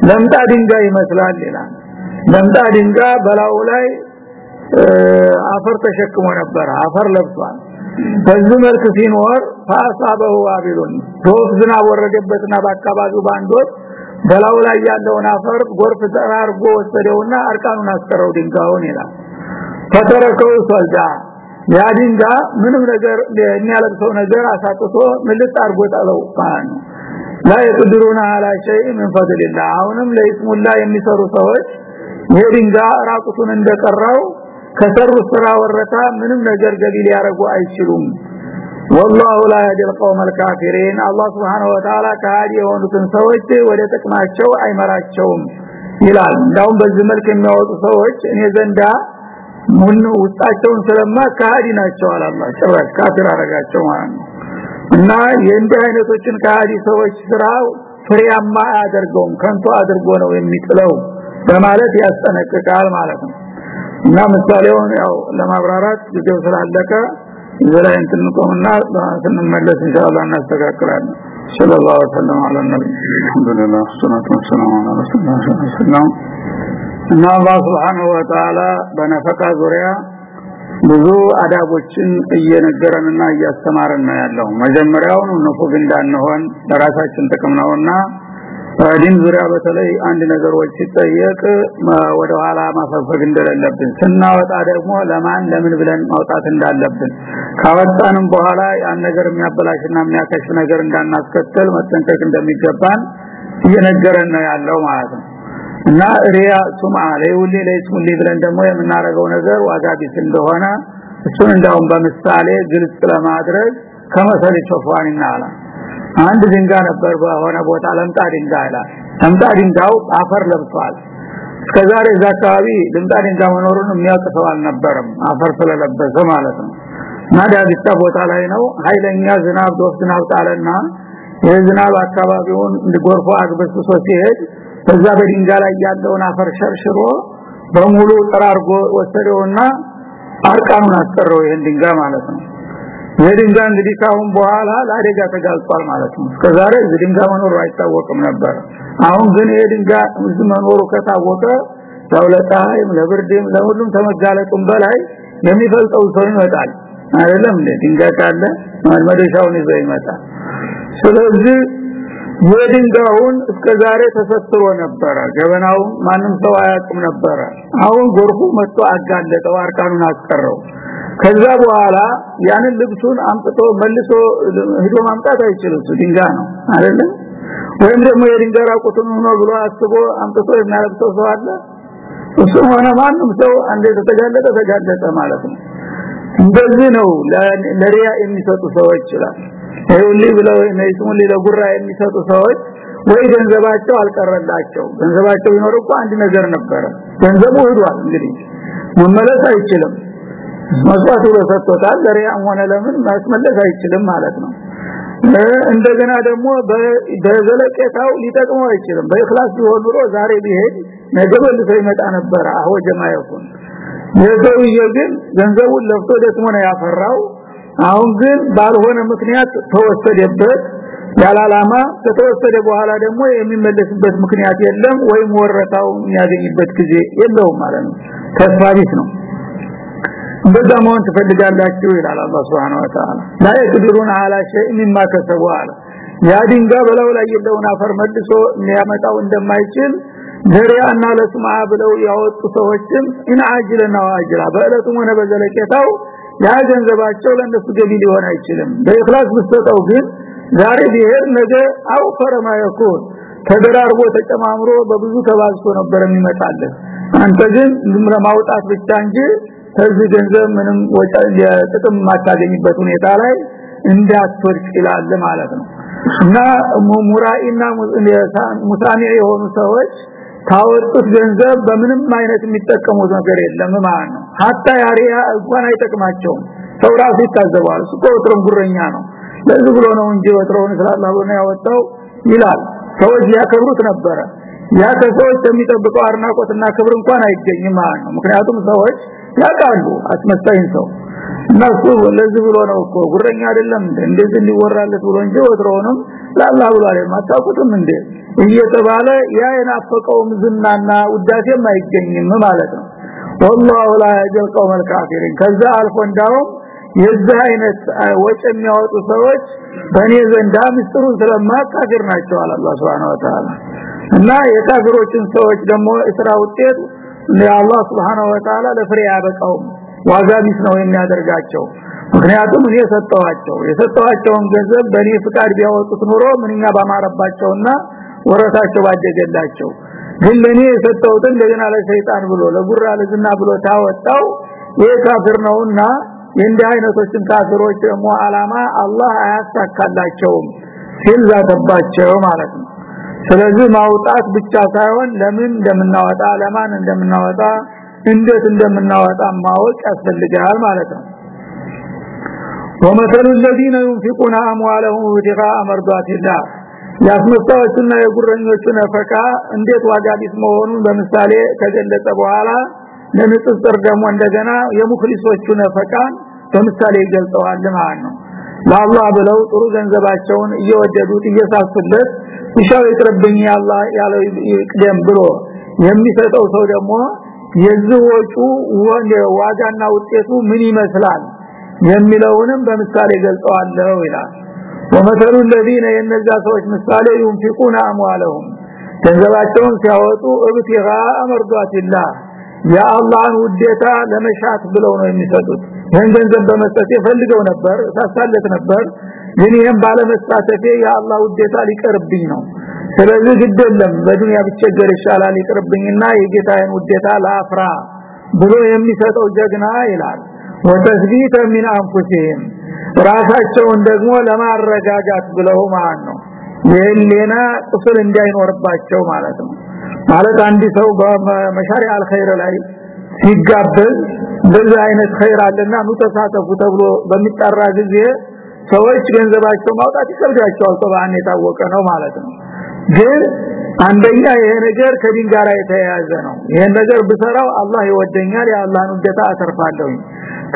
ለምጣ ድንጋይ ይመስላል ይላል። ለምጣ ድንጋይ በላው ላይ አፈር ተሸክሞ ነበር አፈር ለብሷል። በዚህ መልክ ሲኖር ፈአሳበሁ ዋቢሉን ዶፍ ዝናብ ወረደበትና በአካባቢው ባንዶች በላው ላይ ያለውን አፈር ጎርፍ ተራርጎ ወሰደውና አርቃኑን አስቀረው ድንጋዩን ይላል። ፈተረከው ሰልዳ ዲንጋ ምንም ነገር የሚያለብሰው ነገር አሳጥቶ ምልጥ አርጎታለው ፋን ላይ ይقدሩና على شيء من فضل አሁንም ለይስሙላ የሚሰሩ ሰዎች ይሄንጋ ራቁቱን እንደቀራው ከሰሩ ስራ ወረታ ምንም ነገር ገቢ ሊያረጉ አይችሉም። والله لا يهدي القوم الكافرين الله سبحانه وتعالى كاد የሆኑትን ሰዎች ወደ ጥቅማቸው አይመራቸውም ይላል። እንደውም በዚህ መልክ የሚያወጡ ሰዎች እኔ ዘንዳ ምን ውስጣቸውን ስለማ ከሃዲ ናቸው አላህ። ጭራሽ ካፊር አረጋቸው ማለት እና የእንዲህ አይነቶችን ከሃዲ ሰዎች ስራ ፍሬያማ አያደርገውም ከንቱ አድርጎ ነው የሚጥለው በማለት ያስጠነቅቃል ማለት ነው። እና ምሳሌውን ያው ለማብራራት ጊዜው ስላለቀ ዘላይ እንትንቆምና ስንመለስ ኢንሻአላህ እናስተካክላለን። ሰለላሁ ዐለይሂ ወሰለም። አለ ነብይ አልহামዱሊላህ ሰላቱ ወሰላሙ ዐላ ረሱሊላህ ሰለላሁ እና አላህ Subhanahu Wa Ta'ala በነፈቃ ዙሪያ ብዙ አዳቦችን እየነገረንና እያስተማረን ነው ያለው። መጀመሪያውን ንፉግ እንዳንሆን ለራሳችን ጥቅም ነውና ዲን ዙሪያ በተለይ አንድ ነገሮች ሲጠየቅ ወደ ኋላ ማፈግፈግ እንደሌለብን ስናወጣ ደግሞ ለማን ለምን ብለን ማውጣት እንዳለብን ካወጣንም በኋላ ያን ነገር የሚያበላሽና የሚያከሽፍ ነገር እንዳናስከተል መጠንቀቅ እንደሚገባን እየነገረን ነው ያለው ማለት ነው እና ሪያ ሱምዓ ለይውሊ ለይስሙሊ ብለን ደግሞ የምናረገው ነገር ዋጋ ቢስ እንደሆነ እሱን እንዳውም በምሳሌ ግልጽ ለማድረግ ከመሰል ሶፋንና አላ አንድ ድንጋይ ነበር በሆነ ቦታ ለምጣ ድንጋይ ይላል ለምጣ ድንጋው አፈር ለብሷል። እስከዛሬ እዛ አካባቢ ለምጣ ድንጋይ መኖሩን የሚያውቅ ሰው አልነበረም አፈር ስለለበሰ ማለት ነው። ናዳቢታ ቦታ ላይ ነው። ኃይለኛ ዝናብ ዶፍ ዝናብ ጣለና የዝናብ አካባቢውን እንዲጎርፎ አግበስብሶ ሲሄድ በዛ በድንጋይ ላይ ያለውን አፈር ሸርሽሮ በሙሉ ጠራርጎ ወሰደውና አርቃኑን አስቀረው ይሄን ድንጋይ ማለት ነው። የድንጋይ እንግዲህ ካሁን በኋላ ለአደጋ ተጋልጧል ማለት ነው። እስከዛሬ ድንጋይ መኖሩ አይታወቅም ነበር። አሁን ግን ይሄ ድንጋይ መኖሩ ከታወቀ ለውለታይም ለብርድም ለሁሉም ተመጋለጡም በላይ የሚፈልጠው ሰው ይመጣል። አይደለም ድንጋይ ካለ መደሻውን ይዞ ይመጣል። ስለዚህ የድንጋውን እስከዛሬ ተሰጥሮ ነበረ። ገበናው ማንም ሰው አያውቅም ነበረ። አሁን ጎርፉ መጥቶ አጋለጠው አርካኑን አስቀረው። ከዛ በኋላ ያንን ልብሱን አምጥቶ መልሶ ሄዶ ማምጣት አይችልም። ድንጋይ ነው አይደለም ወይም ደግሞ የድንጋይ ራቁቱን ሆኖ ብሎ አስቦ አምጥቶ የሚያለብሰው ሰው አለ? እሱ ሆነ ማንም ሰው አንዴ ተጋለጠ ተጋለጠ ማለት ነው። እንደዚህ ነው ለሪያ የሚሰጡ ሰዎች ይችላል ይሁንልኝ ብለው ነይቱን ለጉራ የሚሰጡ ሰዎች ወይ ገንዘባቸው አልቀረላቸው። ገንዘባቸው ቢኖር እኮ አንድ ነገር ነበረ። ገንዘቡ ሄዷል እንግዲህ መመለስ አይችልም። መስዋዕቱ ለሰጥቶታል ለሪያም ሆነ ለምን ማስመለስ አይችልም ማለት ነው። እንደገና ደግሞ በዘለቄታው ሊጠቅመው አይችልም። በእክላስ ቢሆን ኑሮ ዛሬ ቢሄድ ነገ መልሶ ይመጣ ነበር አሁን ጀማ ይሁን የሰውዬ ግን ገንዘቡን ለፍቶ ደክሞ ነው ያፈራው። አሁን ግን ባልሆነ ምክንያት ተወሰደበት ያላላማ ከተወሰደ በኋላ ደግሞ የሚመለስበት ምክንያት የለም ወይም ወረታው የሚያገኝበት ጊዜ የለውም ማለት ነው ተስፋ ቢስ ነው እንደዛ መሆን ትፈልጋላችሁ ይላል አላህ Subhanahu Wa Ta'ala لا يقدرون على شيء مما كسبوا አለ ያ ድንጋይ በላው ላይ ያለውን አፈር መልሶ የሚያመጣው እንደማይችል ዘሪያና ለስማ ብለው ያወጡ ሰዎችም ኢን አጅለና ዋጅላ በእለቱም ሆነ በዘለቄታው ያ ገንዘባቸው ለነሱ ገቢ ሊሆን አይችልም። በእخلاص ብትሰጠው ግን ዛሬ ቢሄድ ነገ አው ተደራርቦ ተጨማምሮ በብዙ ተባዝቶ ነበር የሚመጣልን። አንተ ግን ዝም ለማውጣት ብቻ እንጂ ከዚህ ገንዘብ ምንም ወጪ ጥቅም ማታገኝበት ሁኔታ ላይ እንዳትወርቅ ይላል ማለት ነው። እና ሙራኢና ሙሳሚ የሆኑ ሰዎች ታወጡት ገንዘብ በምንም አይነት የሚጠቀሙት ነገር የለም። ማለት ነው ሀታ ያሪያ እንኳን አይጠቅማቸውም። ሰው ራሱ ይታዘባል እሱ ወትሮም ጉረኛ ነው። ለዚህ ብሎ ነው እንጂ ወትሮውን ስላላህ ብሎ ያወጣው ይላል። ሰዎች ያከብሩት ነበረ። ያ ከሰዎች የሚጠብቀው አድናቆትና ክብር እንኳን አይገኝም። ማለት ነው ምክንያቱም ሰዎች ያውቃሉ አስመሳይን ሰው። እነሱ ለዚህ ብሎ ነው እኮ ጉረኛ አይደለም እንደዚህ እንዲወራለት ብሎ እንጂ ወትሮውንም ለአላህ ብሎ አይደለም አታውቁትም እንዴ እየተባለ ያ የናፈቀውም ዝናና ውዳሴም አይገኝም ማለት ነው والله لا يجل قوم الكافرين ከዛ አልፎ እንዳውም የዚህ አይነት ወጭ የሚያወጡ ሰዎች በእኔ ዘንዳ ምስጢሩን ስለማካፍር ናቸው አለ አላህ Subhanahu Wa Ta'ala እና የካፊሮችን ሰዎች ደግሞ እስራ ውጤት ለአላህ Subhanahu Wa Ta'ala ለፍሬ ያበቃውም ዋጋ ቢስ ነው የሚያደርጋቸው ምክንያቱም እኔ ሰጠዋቸው የሰጠዋቸውን ገንዘብ በእኔ ፍቃድ ቢያወጡት ኑሮ ምንኛ ባማረባቸውና ወረታቸው ባደገላቸው። ግን ለኔ የሰጠውትን እንደገና ለሰይጣን ብሎ ለጉራ ለዝና ብሎ ታወጣው ይሄ ካፍር ነውና የእንዲህ አይነቶችን ካፍሮች ደግሞ አላማ አላህ አያሳካላቸውም ሲል ዛተባቸው ማለት ነው። ስለዚህ ማውጣት ብቻ ሳይሆን ለምን እንደምናወጣ ለማን እንደምናወጣ እንዴት እንደምናወጣ ማወቅ ያስፈልጋል ማለት ነው ومثل الذين ينفقون اموالهم ابتغاء مرضات الله ያስመጣዎችና የጉረኞቹ ነፈቃ እንዴት ዋጋ ቢስ መሆኑን በምሳሌ ከገለጸ በኋላ ለንጽጽር ደግሞ እንደገና የሙክሊሶቹ ነፈቃ በምሳሌ ይገልጸዋል ማለት ነው ለአላህ ብለው ጥሩ ገንዘባቸውን እየወደዱት እየሳሱለት ይሻው ይቅርብኝ ያላህ ያለው ይቅደም ብሎ የሚሰጠው ሰው ደግሞ የዝዎቹ ዋጋና ውጤቱ ምን ይመስላል የሚለውንም በምሳሌ ገልጸዋለሁ ይላል ወመሰሉ الذين የነዛ ሰዎች ምሳሌ ينفقون اموالهم ገንዘባቸውን ሲያወጡ ابتغاء مرضات الله የአላህን ውዴታ ለመሻት ብለው ነው የሚሰጡት ይህን ገንዘብ በመስጠት የፈልገው ነበር ሳሳለት ነበር ግን ይህን ባለመስጣቴ የአላህ ውዴታ ሊቀርብኝ ነው ስለዚህ ግደለም በዱንያ ብቸገር ይሻላል ይቅርብኝና የጌታዬን ውዴታ ላፍራ ብሎ የሚሰጠው ጀግና ይላል ወተስቢተ ሚን አንፉሲሂም ራሳቸውን ደግሞ ለማረጋጋት ብለው ማለት ነው። የሌና ቁስል እንዳይኖርባቸው ማለት ነው። ማለት አንድ ሰው በመሻሪዓ አልኸይር ላይ ሲጋበዝ በዚህ አይነት ኸይር አለና ተሳተፉ ተብሎ በሚጠራ ጊዜ ሰዎች ገንዘባቸው ማውጣት ይከብዳቸዋል ተባን የታወቀ ነው ማለት ነው። ግን አንደኛ ይሄ ነገር ከዲን ጋር የተያያዘ ነው። ይሄን ነገር ብሰራው አላህ ይወደኛል የአላህን ውዴታ አተርፋለሁ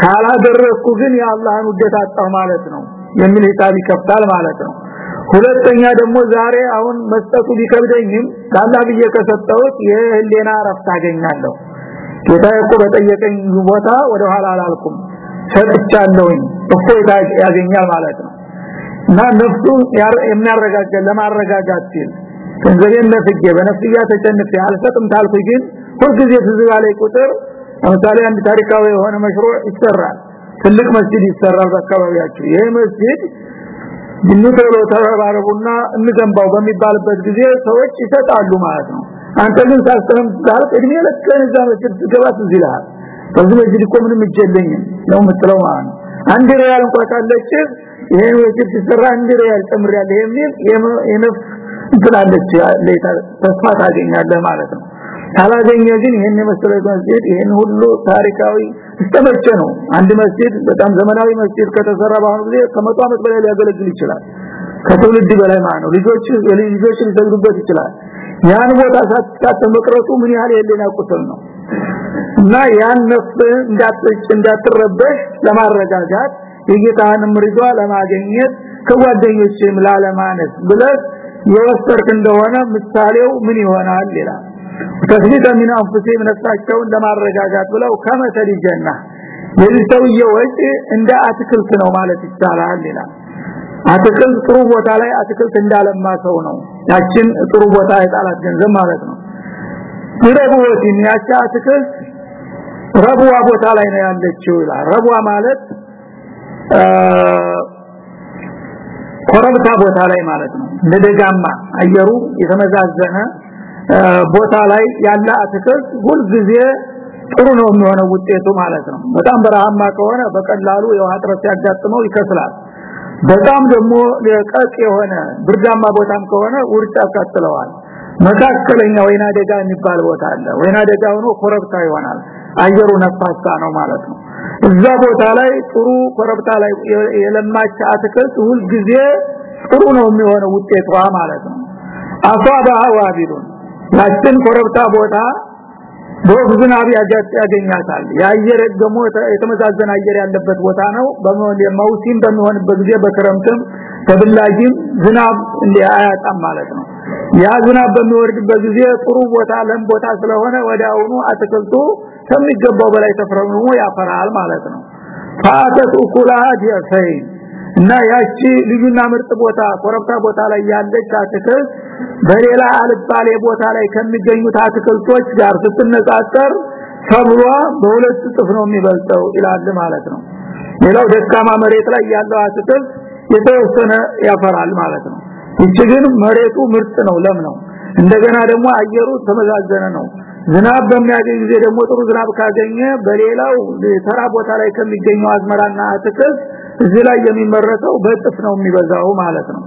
ካላደረኩ ግን የአላህን ውዴታ አጣው ማለት ነው። የሚል ሂሳብ ይከፍታል ማለት ነው። ሁለተኛ ደግሞ ዛሬ አሁን መስጠቱ ቢከብደኝም ካላ ብዬ ከሰጠሁት የህሊና ረፍት አገኛለሁ። ጌታ እኮ በጠየቀኝ ቦታ ወደ ኋላ አላልኩም። ሰጥቻለሁኝ። እፎይታ ያገኛል ማለት ነው። እና ነፍሱ የሚያረጋጋ ለማረጋጋት ሲል ገንዘቤን ነፍጌ በነፍስያ ተጨንፌ አልሰጥም ታልኩ ግን ሁልጊዜ ትዝባ ላይ ቁጥር ለምሳሌ አንድ ታሪካዊ የሆነ መሽሮ ይሰራል። ትልቅ መስጂድ ይሰራል በአካባቢያችሁ ይሄ መስጂድ እንተሎ ተባረቡና እንገንባው በሚባልበት ጊዜ ሰዎች ይሰጣሉ ማለት ነው። አንተ ግን ሳስተም ዛር እድሜ ለከን እዛ ትገባ ትዝልሃል በዚህ መስጂድ እኮ ምንም ይጀለኝም ነው የምትለው ማለት ነው። አንድ ሪያል እንኳን ካለች ይሄ መስጂድ ሲሰራ አንድ ሪያል ጨምራለህ የሚል የነፍስ እንትላለች ተስፋ ታገኛለህ ማለት ነው ካላገኘ ግን ይሄን የመሰለ መስጂድ ይሄን ሁሉ ታሪካዊ እስተመቸ ነው? አንድ መስጂድ በጣም ዘመናዊ መስጂድ ከተሰራ በአሁኑ ጊዜ ከመቶ ዓመት በላይ ሊያገለግል ይችላል። ከትውልድ በላይ ማለት ነው። ልጆች ልጆች ሊሰግዱበት ይችላል። ያን ቦታ ሳትካተ መቅረቱ ምን ያህል የሌና ቁስል ነው? እና ያን ነፍስ እንዳትጭ እንዳትረበሽ ለማረጋጋት የጌታህንም ሪዷ ለማግኘት ከጓደኞችም ላለማነስ ብለህ የወሰርክ እንደሆነ ምሳሌው ምን ይሆናል ይላል ተስቢተ ሚን አንፉሲሂም ነፍሳቸውን ለማረጋጋት ብለው ከመሰል ጀና የዚህ ሰውዬ እንደ አትክልት ነው ማለት ይቻላል ይላል። አትክልት ጥሩ ቦታ ላይ አትክልት እንዳለማ ሰው ነው። ያችን ጥሩ ቦታ የጣላት ገንዘብ ማለት ነው። ይረቡት ያቻ አትክልት ረቡዋ ቦታ ላይ ነው ያለችው ይላል። ረቡዋ ማለት ኮረብታ ቦታ ላይ ማለት ነው። እንደደጋማ አየሩ የተመዛዘነ ቦታ ላይ ያለ አትክልት ሁል ጊዜ ጥሩ ነው የሚሆነው ውጤቱ ማለት ነው። በጣም በረሃማ ከሆነ በቀላሉ የውሃ እጥረት ሲያጋጥመው ይከስላል። በጣም ደግሞ ለቀቅ የሆነ ብርዳማ ቦታም ከሆነ ውርጭ ያቃጥለዋል። መካከለኛ ወይና ደጋ የሚባል ቦታ አለ። ወይና ደጋ ሆኖ ኮረብታ ይሆናል። አየሩ ነፋሳ ነው ማለት ነው። እዛ ቦታ ላይ ጥሩ ኮረብታ ላይ የለማች አትክልት ሁል ጊዜ ጥሩ ነው የሚሆነው ውጤቷ ማለት ነው። አሷባህ ዋቢሉን ያችን ኮረብታ ቦታ በወቅት ዝናብ ያገኛታል። የአየር ደግሞ የተመዛዘነ አየር ያለበት ቦታ ነው። በመውሲም በሚሆንበት ጊዜ በክረምትም ተብላጊም ዝናብ እንዲያያጣም ማለት ነው። ያ ዝናብ በሚወርድበት ጊዜ ጥሩ ቦታ ለም ቦታ ስለሆነ ወዲያውኑ አትክልቱ ከሚገባው በላይ ተፈረሙ ያፈራል ማለት ነው። ፋተት ኡኩላሃ ዲያሰይ እና ያቺ ልዩና ምርጥ ቦታ ኮረብታ ቦታ ላይ ያለች አትክልት በሌላ አልባሌ ቦታ ላይ ከሚገኙት አትክልቶች ጋር ስትነጻጸር ሰብሏ በሁለት እጥፍ ነው የሚበልጠው ይላል ማለት ነው። ሌላው ደካማ መሬት ላይ ያለው አትክልት የተወሰነ ያፈራል ማለት ነው። እቺ ግን መሬቱ ምርጥ ነው ለም ነው። እንደገና ደግሞ አየሩ ተመዛዘነ ነው። ዝናብ በሚያገኝ ጊዜ ደግሞ ጥሩ ዝናብ ካገኘ በሌላው ተራ ቦታ ላይ ከሚገኘው አዝመራና አትክልት እዚህ ላይ የሚመረተው በጥፍ ነው የሚበዛው ማለት ነው።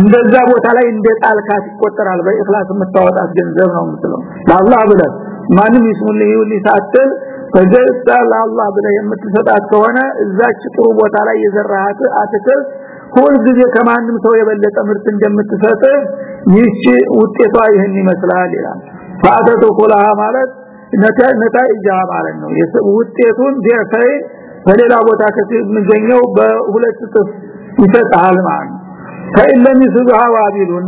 እንደዛ ቦታ ላይ እንደ ጣልካት ይቆጠራል። በእخلاص የምታወጣት ገንዘብ ነው የምትለው። ለአላህ ብለህ ማንም ይስሙልህ ይሁን ሳትል በገዛ ለአላህ ብለህ የምትሰጣት ከሆነ እዛች ጥሩ ቦታ ላይ የዘራሃት አትክልት ሁል ጊዜ ከማንም ሰው የበለጠ ምርት እንደምትሰጥ ይህች ውጤቷ ይህን ይመስላል ይላል። ፈአተቱ ኩላሃ ማለት ነታይጃ ማለት ነው። ውጤቱን ዲያሳይ በሌላ ቦታ ከሚገኘው በሁለት እጥፍ ይሰጣል ማለት ከኢለም ይስብሃ ዋቢሉን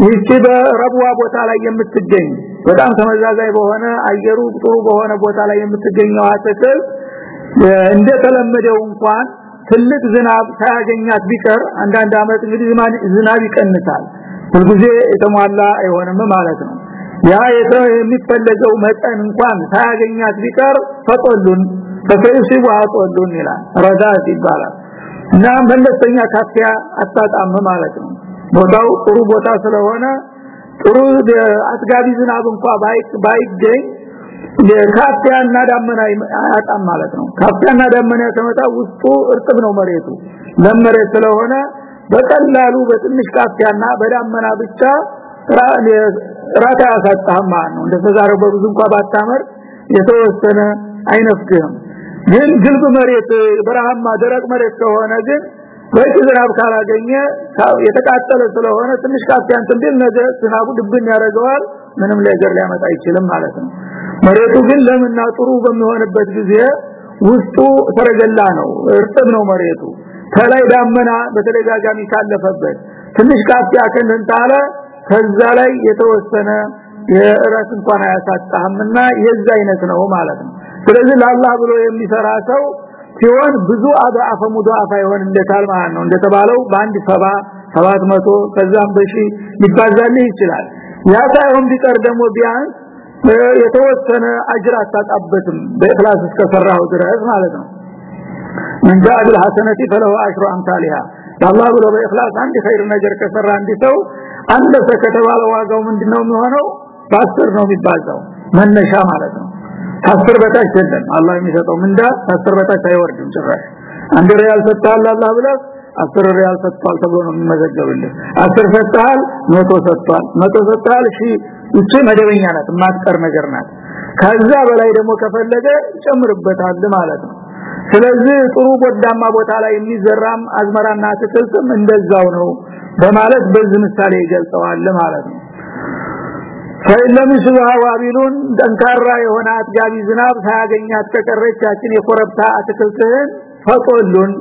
ይህች በረብዋ ቦታ ላይ የምትገኝ በጣም ተመዛዛይ በሆነ አየሩ ጥሩ በሆነ ቦታ ላይ የምትገኘው አትክልት እንደተለመደው እንኳን ትልቅ ዝናብ ሳያገኛት ቢቀር አንዳንድ አመት እንግዲህ ዝናብ ይቀንሳል። ሁልጊዜ የተሟላ አይሆንም ማለት ነው። ያ የሚፈለገው መጠን እንኳን ሳያገኛት ቢቀር ፈጦሉን ፈከይሲቡ አጦሉን ይላል። ረዳት ይባላል። እና መለስተኛ ካፊያ አጣጣም ማለት ነው። ቦታው ጥሩ ቦታ ስለሆነ ጥሩ አጥጋቢ ዝናብ እንኳን ባይገኝ ካፊያና ዳመና አጣም ማለት ነው። ካፊያና ዳመና ተመጣ ውስጡ እርጥብ ነው መሬቱ። ለመሬት ስለሆነ በቀላሉ በትንሽ ካፊያና በዳመና ብቻ ራታ ያሳጣም ማለት ነው። እንደተዛረው በብዙ እንኳን ባታመር የተወሰነ አይነፍግም ግን ግልብ መሬት በረሃማ ደረቅ መሬት ከሆነ ግን በቂ ዝናብ ካላገኘ የተቃጠለ ስለሆነ ትንሽ ካፊያን ትንቢል ነገ ዝናቡ ድብን ያደርገዋል ምንም ነገር ሊያመጣ አይችልም ማለት ነው። መሬቱ ግን ለምና ጥሩ በሚሆንበት ጊዜ ውስጡ ተረገላ ነው እርጥብ ነው መሬቱ። ከላይ ዳመና በተደጋጋሚ ካለፈበት ትንሽ ካፊያ ከንታለ ከዛ ላይ የተወሰነ የእረት እንኳን አያሳጣህምና የዛ አይነት ነው ማለት ነው ስለዚህ ለአላህ ብሎ የሚሰራ ሰው ሲሆን ብዙ አዳአፈ ሙዳአፋ ይሆን እንደታል ማለት ነው። እንደተባለው በአንድ ሰባ ሰባት መቶ ከዛም በሺ ሊባዛልህ ይችላል። ያ ሳይሆን ቢቀር ደግሞ ቢያንስ የተወሰነ አጅር አታጣበትም በእክላስ እስከሰራው ድረስ ማለት ነው። من جاء بالحسنه فله عشر امثالها الله ብሎ በእክላስ አንድ خير ነገር ከሰራ አንድ ሰው አንድ ከተባለ ዋጋው ምንድነው የሚሆነው? በአስር ነው የሚባዛው መነሻ ማለት ነው። ከአስር በታች አይደለም አላህ የሚሰጠው ምንዳ ከአስር በታች አይወርድም ጭራሽ። አንድ ሪያል ሰጥቷል አላህ ብለህ አስር ሪያል ሰጥቷል ተብሎ ነው የሚመዘገብልህ። አስር ሰጥቷል መቶ ሰጥቷል መቶ ሰጥቷል እሺ እቺ መደበኛ ናት ማትቀር ነገር ናት። ከዛ በላይ ደግሞ ከፈለገ ይጨምርበታል ማለት ነው። ስለዚህ ጥሩ ጎዳማ ቦታ ላይ የሚዘራም አዝመራና አትክልትም እንደዛው ነው በማለት በዚህ ምሳሌ ይገልጸዋል ማለት ነው ፈኢለም ይስብሃ ዋቢሉን ጠንካራ የሆነ አጥጋቢ ዝናብ ሳያገኛት ከቀረቻችን የኮረብታ አትክልትህን ፈጦሉን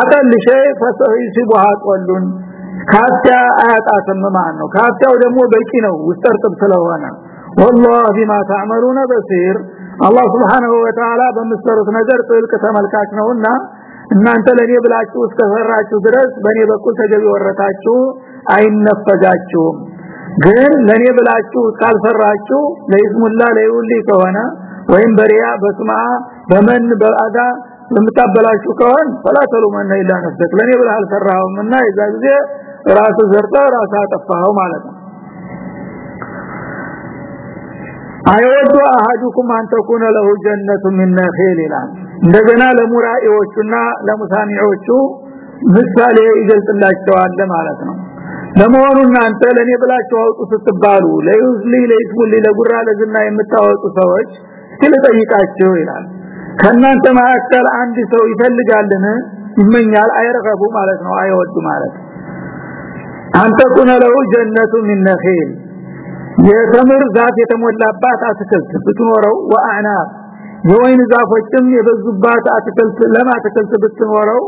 አቀልሸ ፈሰይስቡሃ ጦሉን ካፍያ አያጣትም ማለት ነው ካፍያው ደግሞ በቂ ነው ውስጥ እርጥብ ስለሆነ والله بما تعملون بصير አላህ Subhanahu Wa Ta'ala በምትሰሩት ነገር ጥልቅ ተመልካች ነውና እናንተ ለኔ ብላችሁ እስከሰራችሁ ድረስ በኔ በኩል ተገቢ ወረታችሁ አይነፈጋችሁም ግን ለኔ ብላችሁ ካልሰራችሁ ለይስሙላ ለይውሊ ከሆነ ወይም በሪያ በስማ በመን በአዳ ለምታበላችሁ ከሆነ ፈላተሉ መነ ኢላ ነፍሰክ። ለኔ ብለህ አልሰራኸውምና የዛ ጊዜ ራስ ዘርታ ራስ አጠፋኸው ማለት ነው። አይወዱ አሐዱኩም አን ለሁ ጀነቱ ሚን እንደገና ለሙራኢዎቹና ለሙሳኒዎቹ ምሳሌ ይገልጽላቸዋል ማለት ነው ለመሆኑ እናንተ ለኔ ብላችሁ አውጡ ስትባሉ ለዩዝሊ ለይስሙሊ ለጉራ ለዝና የምታወጡ ሰዎች እስኪ ጠይቃችሁ ይላል። ከናንተ መካከል አንድ ሰው ይፈልጋልን? ይመኛል አይረከቡ ማለት ነው አይወዱ ማለት አንተ ኩነ ጀነቱ ሚን የተምር ዛፍ የተሞላባት አትክልት ብትኖረው ወአናብ የወይን ዛፎችም የበዙባት አትክልት ለማ አትክልት ብትኖረው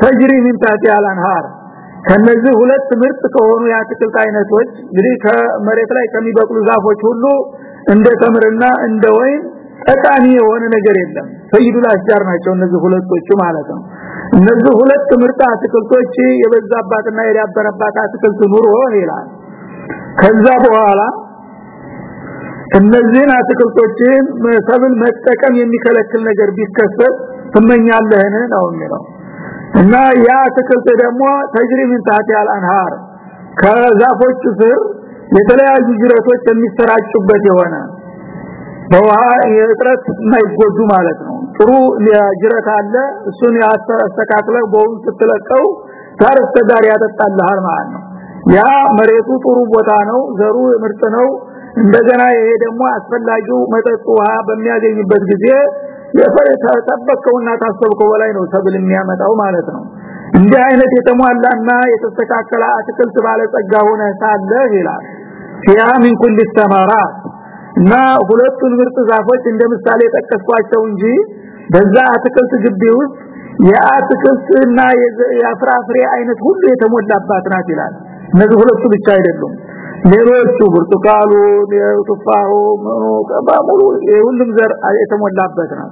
ተጅሪ ሚን ታቲ አልአንሃር ከነዚህ ሁለት ምርጥ ከሆኑ የአትክልት አይነቶች እንግዲህ ከመሬት ላይ ከሚበቅሉ ዛፎች ሁሉ እንደ ተምርና እንደ ወይን ጠቃሚ የሆነ ነገር የለም። ሰይዱል አሽጃር ናቸው እነዚህ ሁለቶቹ ማለት ነው። እነዚህ ሁለት ምርጥ አትክልቶች የበዛባትና የዳበረባት አትክልት ኑሮ ይላል። ከዛ በኋላ እነዚህን አትክልቶችን ሰብል መጠቀም የሚከለክል ነገር ቢከሰት ትመኛለህን? ነው የሚለው እና ያ አትክልት ደግሞ ተጅሪ ምን ታቲ አልአንሃር ከዛፎቹ ስር የተለያዩ ጅረቶች የሚሰራጩበት የሆነ በውሃ የጥረት የማይጎዱ ማለት ነው። ጥሩ ጅረት አለ እሱን ያስተካክለ በውም ስትለቀው ዳር ዳር ያጠጣልሃል ማለት ነው። ያ መሬቱ ጥሩ ቦታ ነው ዘሩ ምርጥ ነው። እንደገና ይሄ ደግሞ አስፈላጊው መጠጥ ውሃ በሚያገኝበት ጊዜ የተጠበቀውና ታሰብከው በላይ ነው ሰብል የሚያመጣው ማለት ነው። እንዲህ አይነት የተሟላና የተስተካከለ አትክልት ባለጸጋ ሆነ ሳለ ይላል። ምን ኩል ተማራት እና ሁለቱን ምርጥ ዛፎች እንደ ምሳሌ ጠቀስኳቸው እንጂ በዛ አትክልት ግቢ ውስጥ የአትክልትና የፍራፍሬ አይነት ሁሉ የተሞላባት ናት ይላል። እነዚህ ሁለቱ ብቻ አይደሉም ሌሎቹ ብርቱካኑ ቱፋሁ ምኑ ቀባሙሉ የሁሉም ዘር የተሞላበት ነው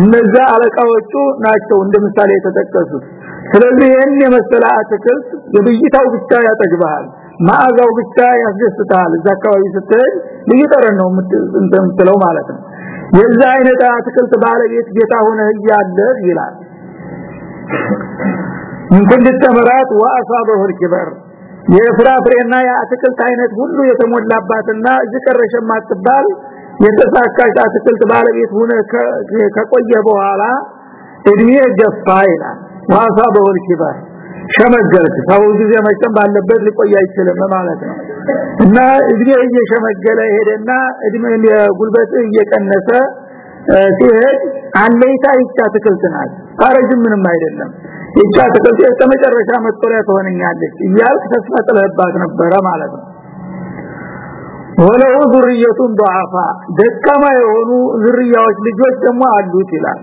እነዛ አለቃዎቹ ናቸው እንደ ምሳሌ የተጠቀሱት ስለዚህ ይህን የመሰለ አትክልት የብይታው ብቻ ያጠግባል ማዕዛው ብቻ ያስደስታል እዛ አካባቢ ስትሄድ ልዩ ጠረን ነው የምትለው ማለት ነው የዛ አይነት አትክልት ባለቤት ጌታ ሆነ እያለ ይላል ምን ኩል ተመራት ወአሳበሁ الكبر የፍራፍሬና የአትክልት አይነት ሁሉ የተሞላባትና እዚህ ቀረሽ ማትባል የተሳካች አትክልት ባለቤት ሆነ ከቆየ በኋላ እድሜ ገፋ ይላል። ዋሳ ኪባር ሸመገልክ ሰው ጊዜ መቼም ባለበት ሊቆይ አይችልም ማለት ነው። እና እድሜ እየሸመገለ ሄደና እድሜ ጉልበት እየቀነሰ ሲሄድ አለይታ ይቻ አትክልት ናት። ታረጅም ምንም አይደለም ይቻ አትክልት እስከመጨረሻ መጥሪያ ትሆነኛለች እያልክ ተስፋ ጥለህባት ነበረ ማለት ነው። ወለው ዙርየቱን ضعፋ ደካማ የሆኑ ዝርያዎች ልጆች ደግሞ አሉት ይላል።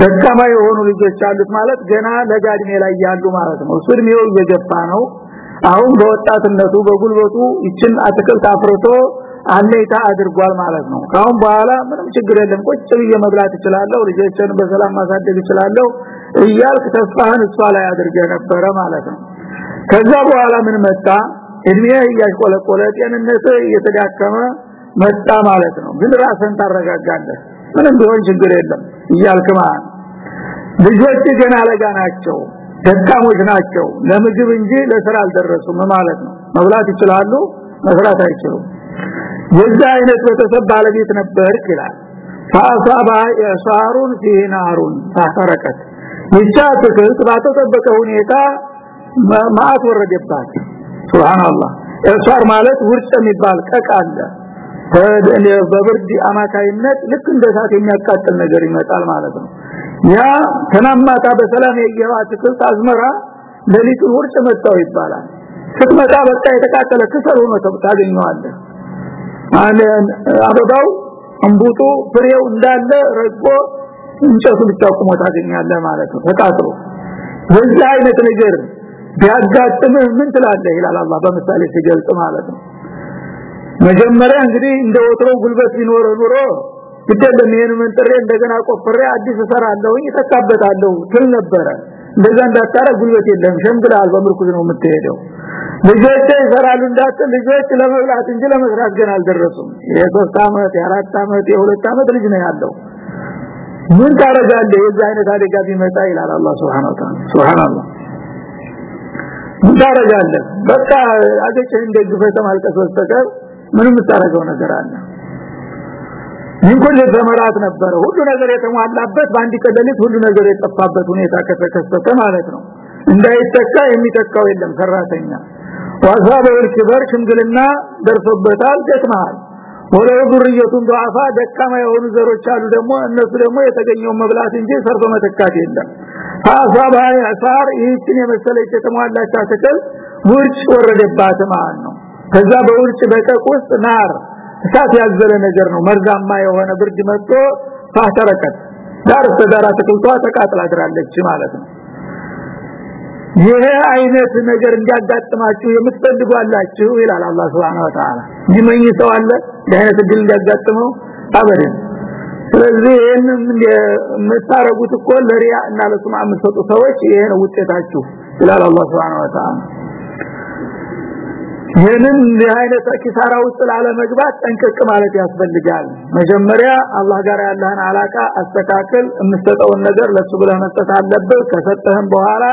ደካማ የሆኑ ልጆች አሉት ማለት ገና ለጋድሜ ላይ ያሉ ማለት ነው። እድሜው እየገፋ ነው። አሁን በወጣትነቱ በጉልበቱ ይችን አትክልት አፍርቶ አለይታ አድርጓል ማለት ነው። ካሁን በኋላ ምንም ችግር የለም። ቁጭ ብዬ መብላት እችላለሁ ልጆችን በሰላም ማሳደግ እችላለሁ እያልክ ተስፋህን እሷ ላይ አድርገ ነበረ ማለት ነው ከዛ በኋላ ምን መጣ እድሜ እያሽቆለቆለ ጤንነት እየተዳከመ መጣ ማለት ነው ግን ራስን ታረጋጋለህ ምንም ቢሆን ችግር የለም እያልክ ማለት ልጆች ገና ለጋ ናቸው ደካሞች ናቸው ለምግብ እንጂ ለስራ አልደረሱም ማለት ነው መብላት ይችላሉ መስራት አይችሉም የዛ አይነት ቤተሰብ ባለቤት ነበር ይላል فاصاب اعصار فيه نار فاحرقت ይቻ ትክልት ባተጠበቀ ሁኔታ ማአት ወረደባት። ሱብሃንአላህ። እርሷር ማለት ውርጭ የሚባል ቀቅ አለ። በብርድ አማካይነት ልክ እንደ እሳት የሚያቃጥል ነገር ይመጣል ማለት ነው። ያ ተናማታ በሰላም የየዋ ትክልት አዝመራ ለሊቱ ውርጭ መጣው ይባላል። ስትመጣ በቃ የተቃጠለ ክሰል ሆኖ ታገኘዋለህ። አበባው እንቡጡ ፍሬው እንዳለ ረግቦ እንጨቱ ብቻ ቆሞ ታገኛለህ ማለት ነው። ተቃጥሎ በዚህ አይነት ነገር ቢያጋጥምህ ምን ትላለህ ይላል አላህ በምሳሌ ሲገልጽ ማለት ነው። መጀመሪያ እንግዲህ እንደ ወትሮ ጉልበት ቢኖር ኑሮ ግደለም ይሄን መንጥሬ እንደገና ቆፍሬ አዲስ እሰራለሁ ይተካበታለሁ ትል ነበረ። እንደዛ እንዳታረ ጉልበት የለም ሸምግላል በምርኩዝ ነው የምትሄደው። ልጆች ይሰራሉ እንዳት ልጆች ለመብላት እንጂ ለመስራት ገና አልደረሱም። የሶስት አመት የአራት አመት የሁለት አመት ልጅ ነው ያለው ምን ታረጋለህ የዚህ አይነት አደጋ ቢመጣ ይላል አላህ Subhanahu Ta'ala Subhanallah ምን ታረጋለህ በቃ አገጭህን ደግፈህ ተማልቀስ ምንም ታረጋው ነገር አለ። ይንኩል ዘመራት ነበረ። ሁሉ ነገር የተሟላበት በአንድ ቀለሊት ሁሉ ነገር የጠፋበት ሁኔታ ከተከሰተ ማለት ነው። እንዳይተካ የሚተካው የለም ሰራተኛ። ዋዛበል ክበር ሽምግልና ደርሶበታል ደክማል ወለው ዙርየቱን ضعፋ ደካማ የሆኑ ዘሮች አሉ። ደግሞ እነሱ ደግሞ የተገኘው መብላት እንጂ ሰርቶ መተካት የለም። አሳባ ያሳር ይህችን የመሰለች የተሟላች አትክል ውርጭ ወረደባት ማለት ነው። ከዛ በውርጭ በቀቅ ውስጥ ናር እሳት ያዘለ ነገር ነው። መርዛማ የሆነ ብርድ መጥቶ ታተረከት ዳር ተዳራ ተክልቷ ተቃጥላ ድራለች ማለት ነው ይሄ አይነት ነገር እንዲያጋጥማችሁ የምትፈልጉ አላችሁ ይላል አላህ Subhanahu Wa Ta'ala ይመኝ ሰው አለ የአይነት ድል እንዲያጋጥመው አበደን። ስለዚህ ይህንን የምታረጉት እኮ ለሪያ እና ለሱማ የምትሰጡ ሰዎች ይሄ ውጤታችሁ ይላል አላህ Subhanahu Wa Ta'ala ይህንን አይነት ኪሳራ ውስጥ ላለመግባት ጠንቅቅ ማለት ያስፈልጋል። መጀመሪያ አላህ ጋር ያለህን አላቃ አስተካክል የምትሰጠውን ነገር ለሱ ብለህ መስጠት አለብህ። ከሰጠህም በኋላ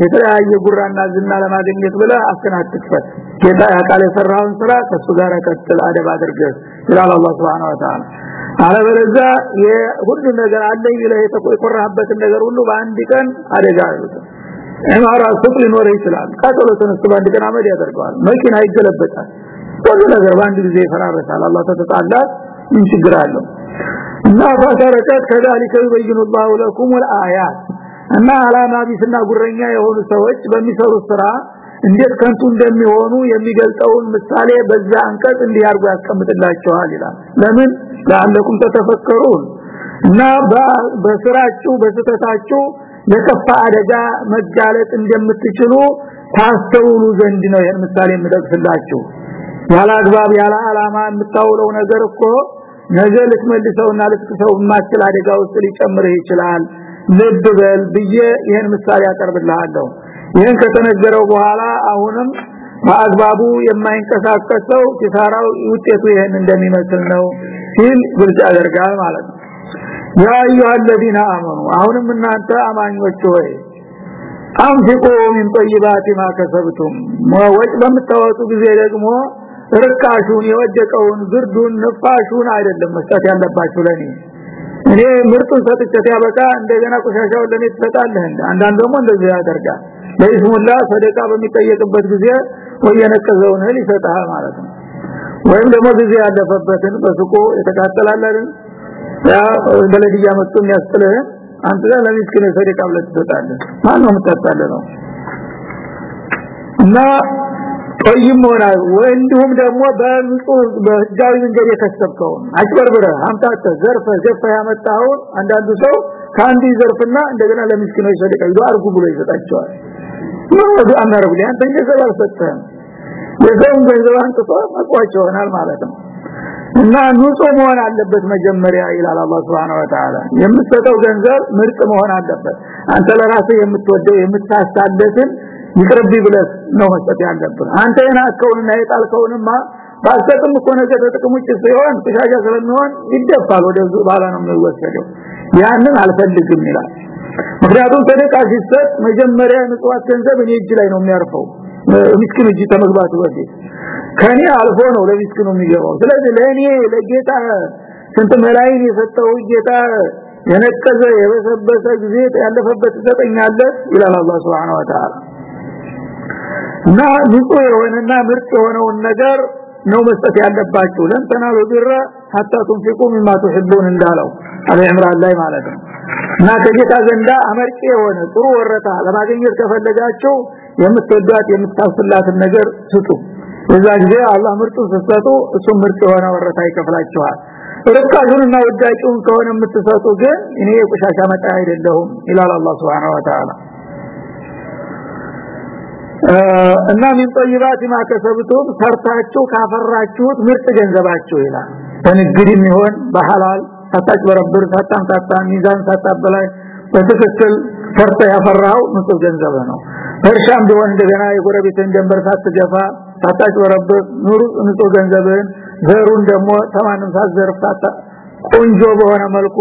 የተለያየ ጉራና ዝና ለማግኘት ብለ አስተናክፈት ጌታ ያቃለ ሰራውን ስራ ከሱ ጋር ቀጥል አደብ አድርገ ይላል አላህ Subhanahu Wa Ta'ala አለበለዚያ የሁሉ ነገር አለ ይለህ የተቆራህበትን ነገር ሁሉ በአንድ ቀን አደጋ ዒማራ ሱቅ ሊኖር ይችላል። ቃጠሎ ተነስቶ በአንድ ቀን አመድ ያደርገዋል። መኪና ይገለበጣል። ሁሉ ነገር በአንድ ጊዜ ይፈራረሳል። አላህ ተተጣላ ምን ችግር አለው? እና ፈሰረከት ከذلك يبين الله لكم እና አላማ ቢስና ጉረኛ የሆኑ ሰዎች በሚሰሩት ስራ እንዴት ከንቱ እንደሚሆኑ የሚገልጸውን ምሳሌ በዛ አንቀጽ እንዲህ አድርጎ ያስቀምጥላቸዋል ይላል። ለምን? ለአለኩም ተተፈከሩን። እና በስራችሁ በስተታችሁ ለከፋ አደጋ መጋለጥ እንደምትችሉ ታስተውሉ ዘንድ ነው ይሄን ምሳሌ የምጠቅስላችሁ። ያለ አግባብ ያለ አላማ የምታውለው ነገር እኮ ነገ ልትመልሰውና ልትሰው የማትችል አደጋ ውስጥ ሊጨምርህ ይችላል ልብ በል ብዬ ይሄን ምሳሌ ያቀርብልሃለሁ ይሄን ከተነገረው በኋላ አሁንም በአግባቡ የማይንቀሳቀሰው ኪሳራው ውጤቱ ይሄን እንደሚመስል ነው ሲል ግልጽ ያደርጋል ማለት ነው ያ አዩሃ الذين آمنوا አሁንም እናንተ አማኞች ሆይ አንፊቁ ሚን ጠይባት ማ ከሰብቱም ወጭ በምታወጡ ጊዜ ደግሞ ርካሹን የወደቀውን ግርዱን ንፋሹን አይደለም መስጠት ያለባችሁ ለኔ እኔ ምርጡን ሰጥቼት ያበቃ እንደገና ቆሻሻውን ለኔ ትሰጣለህ አንዳንድ ደግሞ እንደዚህ ያደርጋል። ለይስሙላ ሰደቃ በሚጠየቅበት ጊዜ ወየነቀዘውን እህል ይሰጣል ማለት ነው። ወይም ደግሞ ጊዜ ያለፈበትን በሱቁ የተቃጠላለን ያ በለዲያ መጥቶ የሚያስጥልህ አንተ ለሚስኪን ሰደቃ ብለህ ትሰጣለህ። ማን ነው የምታጣለ ነው? እና ጠይም ሆና ወንዱም ደግሞ በንጹህ በህጋዊ መንገድ የከሰብከው አጭበርብረ አምጣተ ዘርፈ ዘፈ ያመጣው አንዳንዱ ሰው ከአንዱ ዘርፍና እንደገና ለሚስኪኖች ሰደቃ አርጉ ብሎ ይሰጣቸዋል። ነው አናረብ ላይ አንተ ገንዘብ አልሰጠህም። የሰውን ገንዘብ አንጥቶ መቋቸው ይሆናል ማለት ነው። እና ንጹህ መሆን አለበት መጀመሪያ ይላል አላህ Subhanahu Wa Ta'ala የምትሰጠው ገንዘብ ምርጥ መሆን አለበት። አንተ ለራስህ የምትወደው የምታሳደትን ይቅርብ ብለህ ነው መስጠት ያለብህ። አንተ የናከውንና የጣልከውንማ ባሰጥም እኮ ነገር ጥቅም ውጭ ሲሆን ቆሻሻ ስለሚሆን ይደፋል። ወደ ባላ ነው የሚወሰደው። ያንን አልፈልግም ይላል። ምክንያቱም ሰደቃ ሲሰጥ መጀመሪያ ንጹህ ገንዘብ እኔ እጅ ላይ ነው የሚያርፈው። ምስኪን እጅ ተመግባቱ በፊት ከኔ አልፎ ነው ለሚስኪኑ የሚገባው። ስለዚህ ለኔ ለጌታ ስንት መላይን የሰጠው ጌታ የነቀዘ የበሰበሰ ጊዜ ያለፈበት ተጠኛለት ይላል አላህ Subhanahu Wa Ta'ala እና ንጹህ የሆነና ምርጥ የሆነውን ነገር ነው መስጠት ያለባችሁ። ለን ተናሉ ቢራ hatta tunfiqu mimma tuhibbun እንዳለው አለ ኢምራን ላይ ማለት ነው። እና ከጌታ ዘንዳ አመርቂ የሆነ ጥሩ ወረታ ለማግኘት ከፈለጋችሁ የምትወዷት የምታስላትን ነገር ስጡ። በዛ ጊዜ አላህ ምርጡን ስትሰጡ እሱ ምርጥ የሆነ ወረታ ይከፍላችኋል። ርካሹንና ወዳቂውን ከሆነ የምትሰጡ ግን እኔ የቆሻሻ መጣ አይደለሁም ይላል አላህ Subhanahu Wa እና ምን ጠይባት ማከሰብቱም ሰርታችሁ ካፈራችሁት ምርጥ ገንዘባችሁ ይላል። በንግድም ይሆን በሐላል ሳታጭበረብር ሳታምታታ ሚዛን ሳታበላይ በትክክል ሰርተ ያፈራው ንጹህ ገንዘብ ነው። እርሻም ቢሆን እንደገና የጎረቤትን ደንበር ሳትገፋ ሳታጭበረብር ኑሩ ንጹህ ገንዘብን ዘሩን ደግሞ ተማንም ሳትዘርፍ ቆንጆ በሆነ መልኩ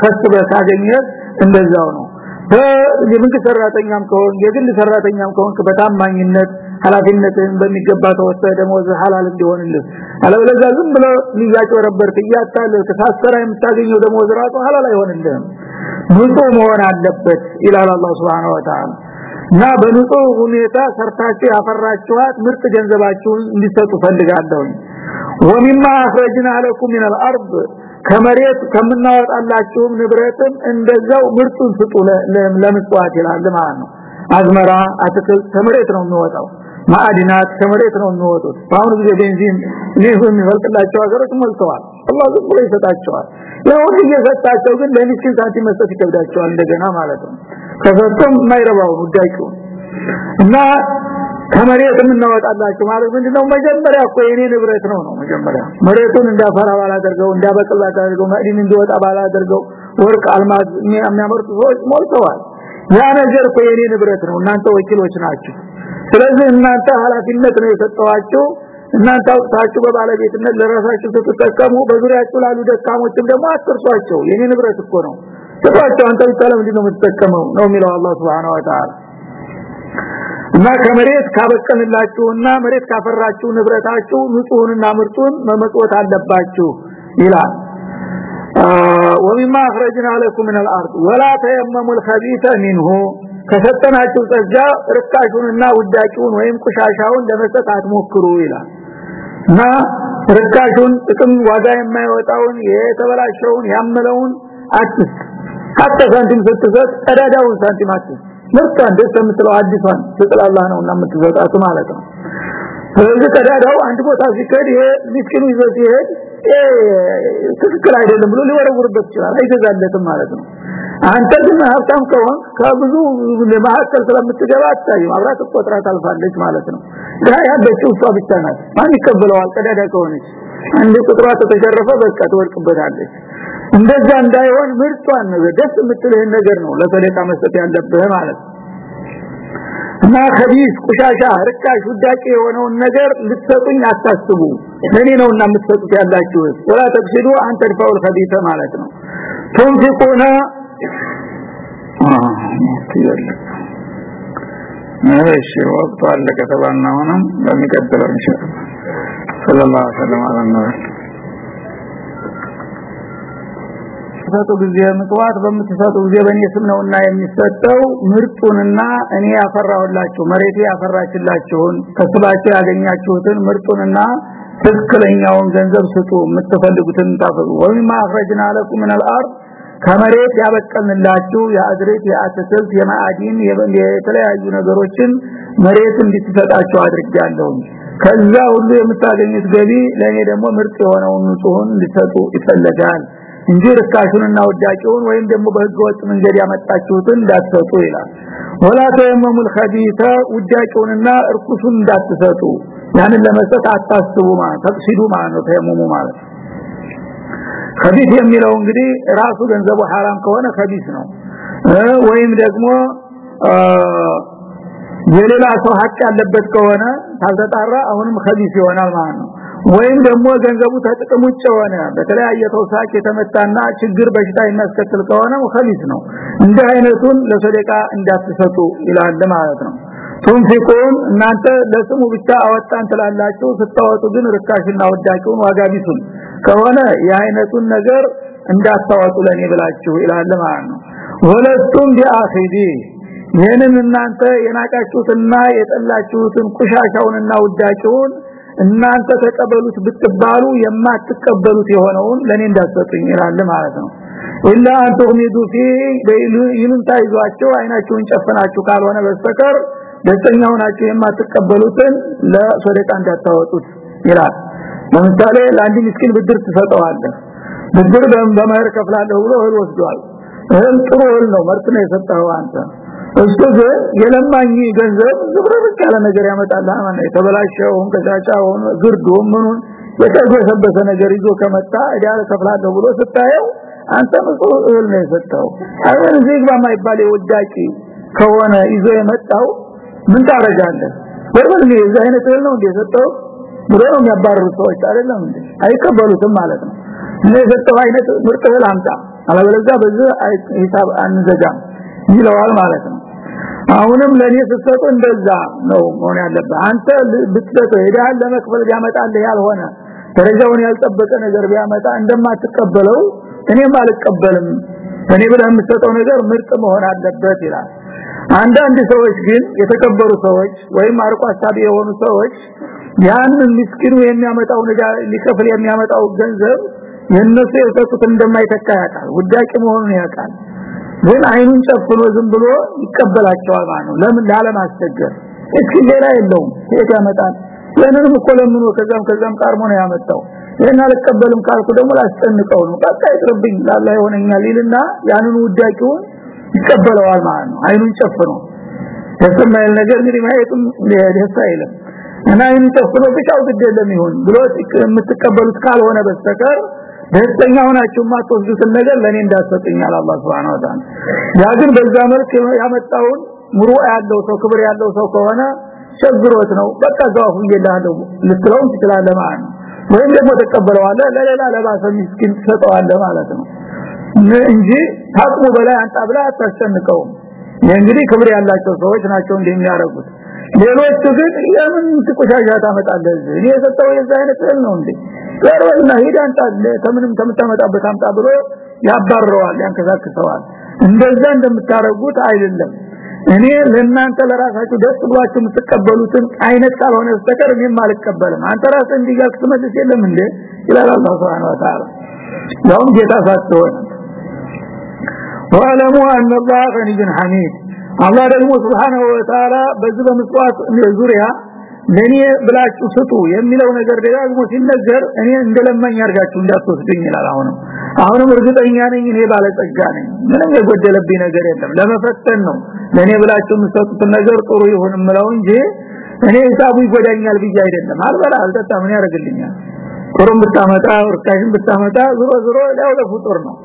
ከስበ ካገኘት እንደዛው ነው የመንግስት ሰራተኛም ከሆን የግል ሰራተኛም ከሆን በታማኝነት ኃላፊነትን በሚገባ ተወጥተህ ደሞዝ ሐላል እንዲሆንልህ። አለበለዚያ ዝም ብሎ ሊያጭበረበርክ እያታለልክ ከሳሰራ የምታገኘው ደሞዝ ራሱ ሐላል አይሆንልህም። ንጹህ መሆን አለበት ይላል አላህ Subhanahu Wa Ta'ala እና በንጹህ ሁኔታ ሰርታችሁ ያፈራችኋት ምርጥ ገንዘባችሁን እንዲሰጡ ፈልጋለሁ ወሚማ አخرجنا لكم من الارض ከመሬት ከምናወጣላችሁም ንብረትም እንደዛው ምርጡን ስጡ ለምጽዋት ይላል ማለት ነው። አዝመራ አትክልት ከመሬት ነው የሚወጣው። ማዕድናት ከመሬት ነው የሚወጡት። በአሁኑ ጊዜ ቤንዚን ይህ የሚፈልቅላቸው ሀገሮች ሞልተዋል። አላህ ዝም ብሎ ይሰጣቸዋል። ያው እየሰጣቸው ግን ለሚስኪን ሳንቲም መስጠት ይከብዳቸዋል እንደገና ማለት ነው። ከሰጡም የማይረባውን ውዳቂው እና ከመሬት የምናወጣላችሁ ማለት ምንድነው? መጀመሪያ እኮ የኔ ንብረት ነው ነው መጀመሪያ። መሬቱን እንዳፈራ ባላደርገው እንዳበቅል ባላደርገው ማዕድን እንዲወጣ ባላደርገው ወርቅ አልማዝ የሚያመርቱ ሰዎች ሞልተዋል። ያ ነገር እኮ የኔ ንብረት ነው። እናንተ ወኪሎች ናችሁ። ስለዚህ እናንተ ኃላፊነት ነው የሰጠዋችሁ እናንተ አውጥታችሁ በባለቤትነት ለራሳችሁ ስትጠቀሙ በዙሪያችሁ ላሉ ደካሞችም ደግሞ አትርሷቸው። የኔ ንብረት እኮ ነው። ተባቸው አንተ ብቻ ለምንድን ነው የምትጠቀመው? ነው የሚለው አላህ Subhanahu Wa Ta'ala እና ከመሬት ካበቀንላችሁና መሬት ካፈራችሁ ንብረታችሁ ንጹህንና ምርጡን መመጽወት አለባችሁ ይላል ومما اخرجنا لكم من الارض ولا تيمموا الخبيث منه ከሰጠናችሁ ጸጋ ርካሹንና ውዳቂውን ወይም ቁሻሻውን ለመስጠት አትሞክሩ ይላል እና ርካሹን ጥቅም ዋጋ የማይወጣውን የተበላሸውን ያመለውን አትስ ሀtta ሳንቲም ስትሰጥ ቀዳዳውን ሳንቲም አትስ ምርቷን ደስ የምትለው አዲሷን ስጥላላህ ነው እና የምትሰጣት ማለት ነው። ስለዚህ ቀዳዳው አንድ ቦታ ሲከድ ይሄ ምስኪኑ ይዞ ሲሄድ ትክክል አይደለም ብሎ ሊወረውርበት ይችላል አይገዛለትም ማለት ነው። አንተ ግን ሀብታም ከሆን ከብዙ ለማከል ስለምትገባ አታይም። አብራት ቆጥራ ታልፋለች ማለት ነው። ያ ያለችው እሷ ብቻ ናት። ማን ይቀበለዋል? ቀዳዳ ከሆነች። አንድ ቁጥሯ ተተሸረፈ በቃ ትወድቅበታለች እንደዛ እንዳይሆን ምርጧን ነገር ደስ የምትልህን ነገር ነው። ለሰደቃ መስጠት ያለብህ ማለት እና ከቢስ ቁሻሻ ርካሽ ውዳቂ የሆነውን ነገር ልትሰጡኝ አታስቡ። ለኔ ነውና የምትሰጡት ያላችሁ። ወላ ተብሲዱ አንተ ድፋውል ከቢተ ማለት ነው። ቱንፊቁና እሺ ወቅቱ አለቀ ተባልና ሆነም በሚቀጥለው ኢንሻአላህ ሰለላሁ ዐለይሂ ወሰለም። በምትሰጡ ጊዜ ምጽዋት በምትሰጡ ጊዜ በእኔ ስም ነውና የሚሰጠው ምርጡንና እኔ ያፈራሁላችሁ መሬቱ ያፈራችላችሁን ከስባችሁ ያገኛችሁትን ምርጡንና ትክክለኛውን ገንዘብ ስጡ። የምትፈልጉትን ታፈሩ ወይማ አخرجنا لكم من الارض ከመሬት ያበቀልንላችሁ የአድሬት የአትክልት የማዕዲን የተለያዩ ነገሮችን መሬት እንድትሰጣቸው አድርጋለሁ ከዛ ሁሉ የምታገኙት ገቢ ለኔ ደግሞ ምርጥ የሆነውን ንጹህን እንድትሰጡ ይፈልጋል እንጂ ርካሹንና ወዳቂውን ወይም ደግሞ በህገወጥ መንገድ ያመጣችሁትን እንዳትሰጡ ይላል። ወላ ተየመሙል ኸቢተ ውዳቂውንና እርኩሱን እንዳትሰጡ። ያንን ለመስጠት አታስቡ ማለት ተቅሲዱ ማለት ተየመሙ ማለት ኸቢት የሚለው እንግዲህ ራሱ ገንዘቡ ሐራም ከሆነ ኸቢት ነው። ወይም ደግሞ የሌላ ሰው ሀቅ ያለበት ከሆነ ታልተጣራ አሁንም ኸቢት ይሆናል ማለት ነው። ወይም ደግሞ ገንዘቡ ከጥቅም ውጭ ሆነ በተለያየ ተውሳክ የተመታና ችግር በሽታ የሚያስከትል ከሆነ خبيث ነው። እንደ አይነቱን ለሰደቃ እንዳትሰጡ ይላል ማለት ነው። تنفقون እናንተ ለስሙ ብቻ አወጣን ትላላችሁ ስታወጡ ግን ርካሽና ወዳቂውን ዋጋ ቢሱን ከሆነ የአይነቱን ነገር እንዳታወጡ ለኔ ብላችሁ ይላል ማለት ነው። ولستم بآخذيه ይህንን እናንተ የናቃችሁትና የጠላችሁትን ቁሻሻውንና ውዳቂውን እናንተ ተቀበሉት ብትባሉ የማትቀበሉት የሆነውን ለኔ እንዳትሰጡኝ ይላል ማለት ነው። ኢላ አንተ ኡሚዱ ፊ ይሉን ታይዟቸው አይናችሁን ጨፈናችሁ ካልሆነ በስተቀር ደስተኛ ሆናችሁ የማትቀበሉትን ለሰደቃ እንዳታወጡት ይላል። ለምሳሌ ለአንድ ምስኪን ብድር ትሰጠዋለህ። ብድር በመህር ከፍላለሁ ብሎ እህል ወስዷል። እህል ጥሩ እህል ነው መርት ነው የሰጠው አንተ እሱ ግን የለማኝ ገንዘብ ዝብርቅ ያለ ነገር ያመጣል። ማለት የተበላሸውን ከጫጫውን ግርዱን ምኑን የተገሰበሰ ነገር ይዞ ከመጣ እዳ ከፍላለሁ ብሎ ስታየው አንተ ንጹህ እህል ነው የሰጠው አይወን ዜግባ ማይባል የወዳቂ ከሆነ ይዞ የመጣው ምን ታረጋለህ ወርወር ነው የዚህ አይነት እህል ነው እንደሰጠው ብሎ ነው የሚያባርሩ ሰዎች አይደለም አይቀበሉትም ማለት ነው። እኔ የሰጠው አይነት ምርጥ እህል አምጣ አለበለዚያ በዚህ ሂሳብ አንዘጋም ይለዋል ማለት ነው አሁንም ለኔ ስትሰጡ እንደዛ ነው መሆን ያለበት አንተ ብትሰጠው ሄዳል ለመክፈል ቢያመጣልህ ያልሆነ ደረጃውን ያልጠበቀ ነገር ቢያመጣ እንደማትቀበለው እኔም አልቀበልም። እኔ ብለህ የምትሰጠው ነገር ምርጥ መሆን አለበት ይላል። አንዳንድ ሰዎች ግን የተከበሩ ሰዎች ወይም አርቆ አሳቢ የሆኑ ሰዎች ያንን ምስኪኑ የሚያመጣው ነገር ሊከፍል የሚያመጣው ገንዘብ የነሱ የሰጡት እንደማይተካ ያውቃል። ውዳቂ መሆኑን ያውቃል ግን አይኑን ጨፍኖ ዝም ብሎ ይቀበላቸዋል ማለት ነው። ለምን? ላለማስቸገር። እስኪ ሌላ የለውም። ሴት ያመጣል? ለምንም እኮ ለምኖ ከዛም ከዛም ቃርሞ ነው ያመጣው። ይሄን አልቀበልም ካልኩ ደግሞ ላስጨንቀው ነው። በቃ ይቅርብኝ ላላ ይሆነኛል ይልና ያንን ውዳቂውን ይቀበለዋል ማለት ነው። አይኑን ጨፍኖ የሰማይል ነገር እንግዲህ ማየቱም ደስ አይልም። እና ይህን ተፍሎ ብቻው ግድ የለም ይሁን ብሎ የምትቀበሉት ካልሆነ በስተቀር ደስተኛ ሆናችሁ ማትወስዱትን ነገር ለኔ እንዳትሰጡኛል አላህ Subhanahu Wa Ta'ala በዛ መልክ ያመጣውን ሙሩ ያለው ሰው ክብር ያለው ሰው ከሆነ ቸግሮት ነው። በቃ ዛፉ ይላለው ልትለው ትችላለህ ማለት ወይም ደግሞ ተቀበለዋለህ ለሌላ ለባሰ ምስኪን ትሰጠዋለህ ማለት ነው። እንጂ ታቅሙ በላይ አንጣ ብላ አታስጨንቀውም። እንግዲህ ክብር ያላቸው ሰዎች ናቸው እንደሚያደርጉት ሌሎቹ ግን የምን ትቆሻሻ ታመጣለህ? እኔ የሰጠው የዛ አይነት ነው እንዴ? ቀርበና ሂድ አንተ ከምንም አምጣ ብሎ ያባረዋል ያንከሳክሰዋል እንደዛ እንደምታረጉት አይደለም። እኔ ለእናንተ ለራሳችሁ ደስ ብሏችሁ የምትቀበሉትን አይነት ካልሆነ በስተቀር እኔም አልቀበልም። አንተ ራስህ እንዲጋክ ትመልስ የለም እንዴ? ይላል አላህ Subhanahu Wa Ta'ala ያውም ጌታ ሳትሆን። ወአለሙ አን ገኒዩን ሐሚድ አላህ ደግሞ Subhanahu Wa በዚህ በምጽዋት ዙሪያ ለኔ ብላችሁ ስጡ የሚለው ነገር ደጋግሞ ሲነገር እኔ እንደለማኝ አርጋችሁ እንዳትወስዱኝ ይላል አሁንም። አሁንም እርግጠኛ ነኝ እኔ ባለጸጋ ነኝ። ምንም የጎደለብኝ ነገር የለም። ለመፈተን ነው። ለኔ ብላችሁ የምትሰጡት ነገር ጥሩ ይሁን ምለው እንጂ እኔ ሂሳቡ ይጎዳኛል ብዬ አይደለም። አልበላ አልጠጣ ምን ያደርግልኛል። ጥሩም ብታመጣ ወርካሽም ብታመጣ ዝሮ ዝሮ ያው ለፍጡር ነው።